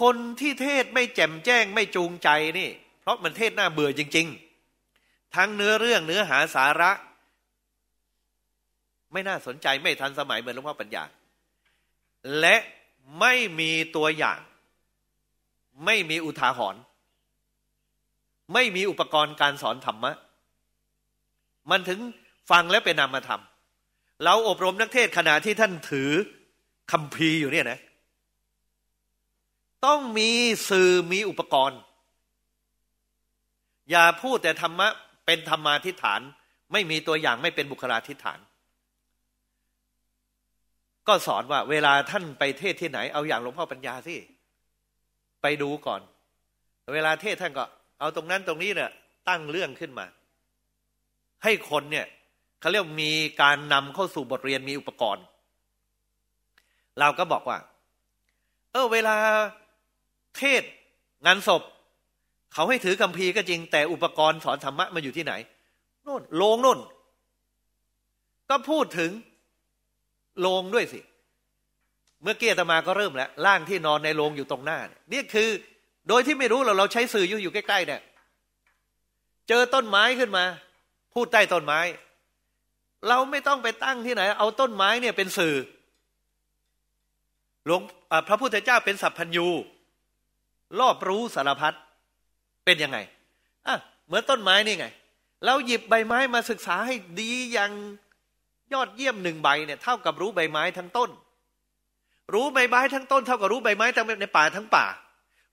คนที่เทศไม่แจ่มแจ้งไม่จูงใจนี่ เพราะมันเทศน่าเบื่อจริง ๆ ทั้งเนื้อเรื่องเนื้อหาสาระ ไม่น่าสนใจไม่ทันสมัยเหมือนหลวงพ่อปัญญา และไม่มีตัวอย่าง ไม่มีอุทาหรณ์ไม่มีอุปกรณ์การสอนธรรมะ มันถึงฟังแล้วเป็นนามธรรม เราอบรมนักเทศขณะที่ท่านถือคำพีอยู่เนี่ยนะ ต้องมีสื่อมีอุปกรณ์ อย่าพูดแต่ธรรมะเป็นธรรมาทิฏฐาน ไม่มีตัวอย่างไม่เป็นบุคลาทิฏฐาน ก็สอนว่า เวลาท่านไปเทศที่ไหน เอาอย่างหลวงพ่อปัญญาสิไปดูก่อน เวลาเทศท่านก็ เอาตรงนั้นตรงนี้เนี่ย ตั้งเรื่องขึ้นมา ให้คนเนี่ยเขาเรียกมีการนำเข้าสู่บทเรียนมีอุปกรณ์ เราก็บอกว่า เออ เวลาเทศงานศพ เขาให้ถือคัมภีร์ก็จริงแต่อุปกรณ์สอนธรรมะมาอยู่ที่ไหนโน่นโลงโน่น ก็พูดถึง โลงด้วยสิ เมื่อเกียรตมาก็เริ่มแล้วร่างที่นอนในโรงอยู่ตรงหน้าเนี่ยนี่คือ โดยที่ไม่รู้เราเราใช้สื่ออยู่อยู่ใกล้ๆเนี่ยเจอต้นไม้ขึ้นมา พูดใต้ต้นไม้ เราไม่ต้องไปตั้งที่ไหน เอาต้นไม้เนี่ยเป็นสื่อหลวงพระพุทธเจ้าเป็นสัพพัญญูรอบรู้สารพัดเป็นยังไงอะเหมือนต้นไม้นี่ไง เราหยิบใบไม้มาศึกษาให้ดีอย่าง ยอดเยี่ยมหนึ่งใบเนี่ยเท่ากับรู้ใบไม้ทั้งต้น รู้ใบไม้ทั้งต้น เท่ากับรู้ใบไม้ทั้งในป่าทั้งป่า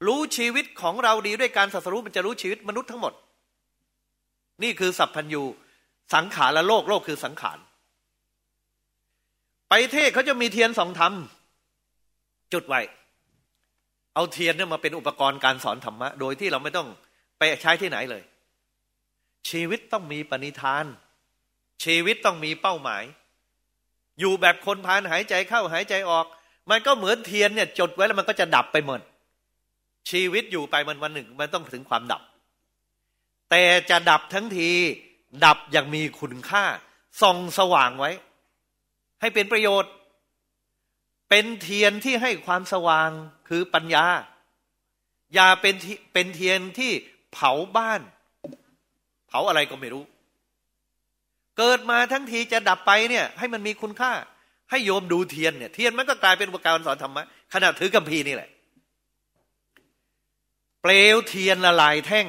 รู้ชีวิตของเราดีด้วยการสัสรู้มันจะรู้ชีวิตมนุษย์ทั้งหมด นี่คือสัพพัญญูสังขารและโลกโลกคือสังขาร ไปเทศเขาจะมีเทียนสองธรรม จุดไว้ เอาเทียนเนี่ยมาเป็นอุปกรณ์การสอนธรรมะ โดยที่เราไม่ต้องไปใช้ที่ไหนเลย ชีวิตต้องมีปณิธาน ชีวิตต้องมีเป้าหมาย อยู่แบบคนพานหายใจเข้าหายใจออก มันก็เหมือนเทียนเนี่ย จดไว้แล้วมันก็จะดับไปหมด ชีวิตอยู่ไปมันวันหนึ่ง มันต้องถึงความดับ แต่จะดับทั้งที ดับอย่างมีคุณค่าส่องสว่างไว้ ให้เป็นประโยชน์ เป็นเทียนที่ให้ความสว่างคือปัญญา อย่าเป็นเป็นเทียนที่เผาบ้าน เผาอะไรก็ไม่รู้ เกิดมาทั้งทีจะดับไปเนี่ยให้มันมีคุณค่า ให้โยมดูเทียนเนี่ยเทียนมันก็กลายเป็นอุปกรณ์สอนธรรมะขณะถือกัมพีนี่แหละ เปลวเทียนละลายแท่ง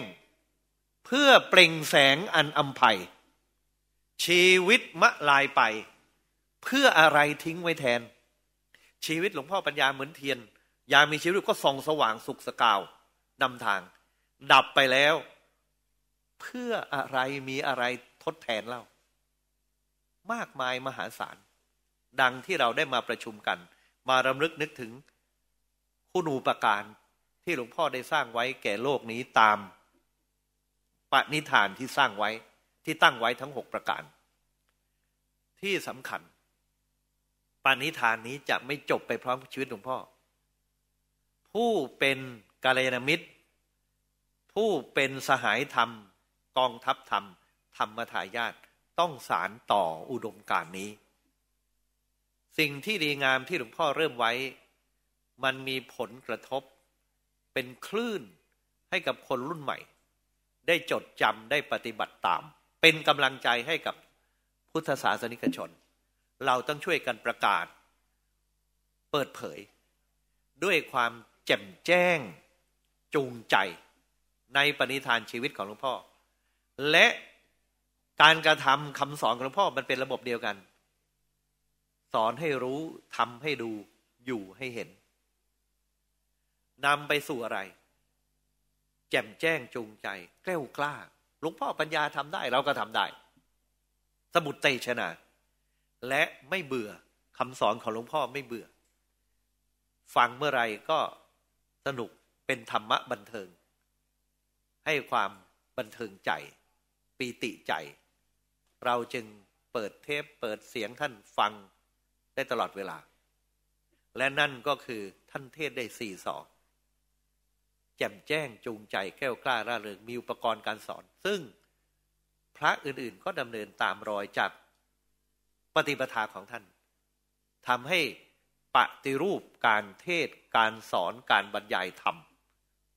เพื่อเปล่งแสงอันอัมภัยชีวิตมะลายไป เพื่ออะไรทิ้งไว้แทน ชีวิตหลวงพ่อปัญญาเหมือนเทียน ยามีชีวิตก็ส่องสว่างสุขสกาวนำทาง ดับไปแล้ว เพื่ออะไรมีอะไรทดแทนเล่า มากมายมหาศาล ดังที่เราได้มาประชุมกัน มารำลึกนึกถึงคุณูปการที่หลวงพ่อได้สร้างไว้แก่โลกนี้ตามปณิธานที่สร้างไว้ที่ตั้งไว้ทั้งหกประการ ที่สำคัญปณิธานนี้จะไม่จบไปพร้อมชีวิตหลวงพ่อ ผู้เป็นกาลยานมิตร ผู้เป็นสหายธรรม กองทัพธรรม ธรรมทายาท ต้องสารต่ออุดมการนี้ สิ่งที่ดีงามที่หลวงพ่อเริ่มไว้ มันมีผลกระทบ เป็นคลื่นให้กับคนรุ่นใหม่ ได้จดจำได้ปฏิบัติตาม เป็นกำลังใจให้กับพุทธศาสนิกชน เราต้องช่วยกันประกาศ เปิดเผย ด้วยความแจ่มแจ้ง จูงใจ ในปณิธานชีวิตของหลวงพ่อ และ การกระทำคำสอนของหลวงพ่อมันเป็นระบบเดียวกัน สอนให้รู้ทำให้ดูอยู่ให้เห็นนำไปสู่อะไร แจ่มแจ้งจูงใจ แกล้วกล้าหลวงพ่อปัญญาทำได้เราก็ทำได้ สมุดเตชนะและไม่เบื่อคำสอนของหลวงพ่อไม่เบื่อ ฟังเมื่อไรก็สนุกเป็นธรรมะบันเทิง ให้ความบันเทิงใจปีติใจ เราจึงเปิดเทปเปิดเสียงท่านฟังได้ตลอดเวลา และนั่นก็คือท่านเทศได้สี่สอนแจ่มแจ้งจูงใจแก้วกล้าร่าเริงมีอุปกรณ์การสอน ซึ่งพระอื่นๆก็ดำเนินตามรอยจากปฏิปทาของท่านทำให้ปฏิรูปการเทศการสอนการบรรยายธรรม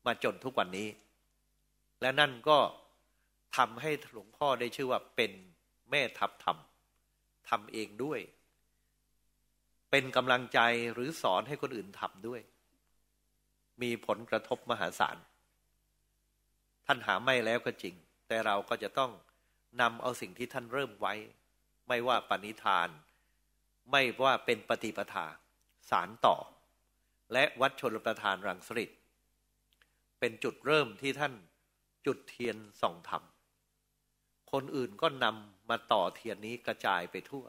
มาจนทุกวันนี้ และนั่นก็ทำให้หลวงพ่อได้ชื่อว่าเป็น แม่ทัพธรรมทำเองด้วย เป็นกำลังใจหรือสอนให้คนอื่นทำด้วย มีผลกระทบมหาศาล ท่านหาไม่แล้วก็จริง แต่เราก็จะต้องนำเอาสิ่งที่ท่านเริ่มไว้ ไม่ว่าปณิธาน ไม่ว่าเป็นปฏิปทา สารต่อ และวัดชนประธานรังสฤษเป็นจุดเริ่มที่ท่านจุดเทียนส่องธรรม คนอื่นก็นำ มาต่อเทียนนี้กระจายไปทั่ว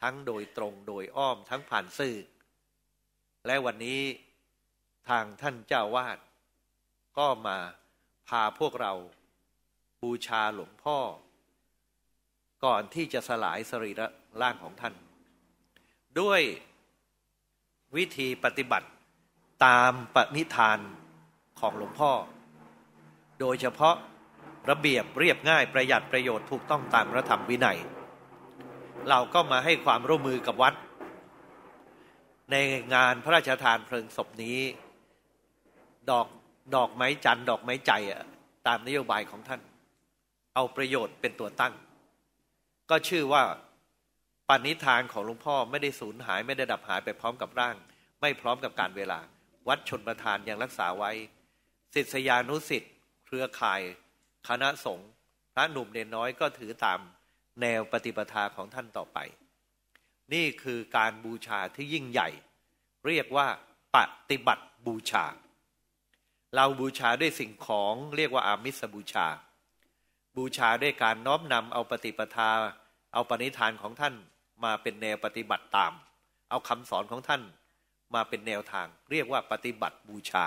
ทั้งโดยตรงโดยอ้อมทั้งผ่านสื่อ และวันนี้ทางท่านเจ้าวาด ก็มาพาพวกเราบูชาหลวงพ่อ ก่อนที่จะสลายสรีระร่างของท่าน ด้วยวิธีปฏิบัติตามปณิธานของหลวงพ่อ โดยเฉพาะ ระเบียบเรียบง่ายประหยัดประโยชน์ถูกต้องตามพระธรรมวินัย เราก็มาให้ความร่วมมือกับวัด ในงานพระราชทานเพลิงศพนี้ ดอกดอกไม้จันดอกไม้ใจอะตามนโยบายของท่าน เอาประโยชน์เป็นตัวตั้ง ก็ชื่อว่าปณิธานของหลวงพ่อไม่ได้สูญหายไม่ได้ดับหายไปพร้อมกับร่าง ไม่พร้อมกับการเวลา วัดชนประธานยังรักษาไว้ศิษยานุสิทธิเครือข่าย คณะสงฆ์พระหนุ่มเนนน้อยก็ถือตามแนวปฏิปทาของท่านต่อไป นี่คือการบูชาที่ยิ่งใหญ่ เรียกว่าปฏิบัติบูชา เราบูชาด้วยสิ่งของเรียกว่าอามิสบูชา บูชาด้วยการน้อมนำเอาปฏิปทา เอาปณิธานของท่านมาเป็นแนวปฏิบัติตาม เอาคำสอนของท่านมาเป็นแนวทาง เรียกว่าปฏิบัติบูชา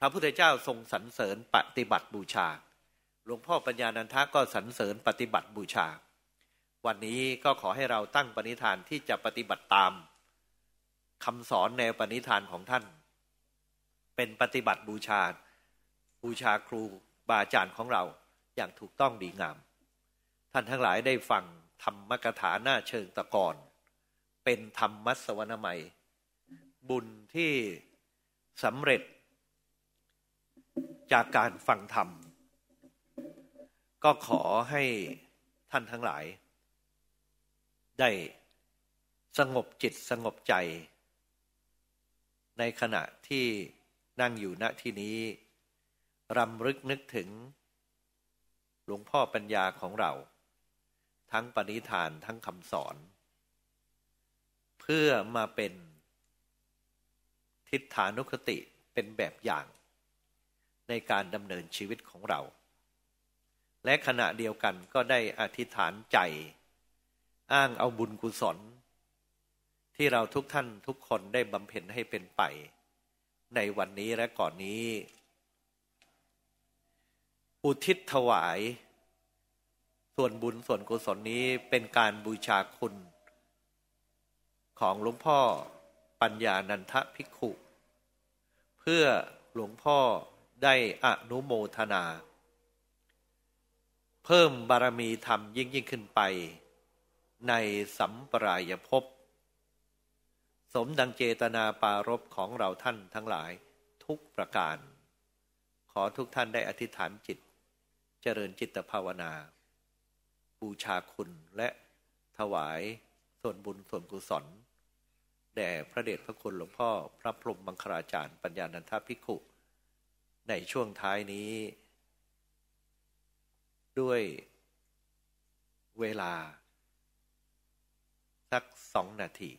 พระพุทธเจ้าทรงสรรเสริญปฏิบัติบูชา หลวงพ่อปัญญานันทะก็สรรเสริญปฏิบัติบูชา วันนี้ก็ขอให้เราตั้งปณิธานที่จะปฏิบัติตามคำสอนแนวปณิธานของท่าน เป็นปฏิบัติบูชา บูชาครูบาอาจารย์ของเราอย่างถูกต้องดีงาม ท่านทั้งหลายได้ฟังธรรมกถาหน้าเชิงตะกอนเป็นธรรมมัสวนามัย บุญที่สำเร็จจากการฟังธรรม ก็ขอให้ท่านทั้งหลาย ได้สงบจิตสงบใจ ในขณะที่นั่งอยู่ณที่นี้รำลึกนึกถึง หลวงพ่อปัญญาของเรา ทั้งปณิธานทั้งคำสอน เพื่อมาเป็น ทิฏฐานุคติเป็นแบบอย่าง ในการดำเนินชีวิตของเรา และขณะเดียวกันก็ได้อธิษฐานใจ อ้างเอาบุญกุศล ที่เราทุกท่านทุกคนได้บำเพ็ญให้เป็นไป ในวันนี้และก่อนนี้ อุทิศถวาย ส่วนบุญส่วนกุศลนี้เป็นการบูชาคุณ ของหลวงพ่อปัญญานันทภิกขุ เพื่อหลวงพ่อได้อนุโมทนา เพิ่มบารมีธรรมยิ่งยิ่งขึ้นไป ในสัมปรายภพสมดังเจตนาปารบของเราท่านทั้งหลายทุกประการ ขอทุกท่านได้อธิษฐานจิต เจริญจิตภาวนา บูชาคุณและถวายส่วนบุญส่วนกุศลแด่พระเดชพระคุณหลวงพ่อ พระพรหมมังคลาจารย์ปัญญานันทภิกขุ ในช่วงท้ายนี้ ด้วยเวลา สักสองนาที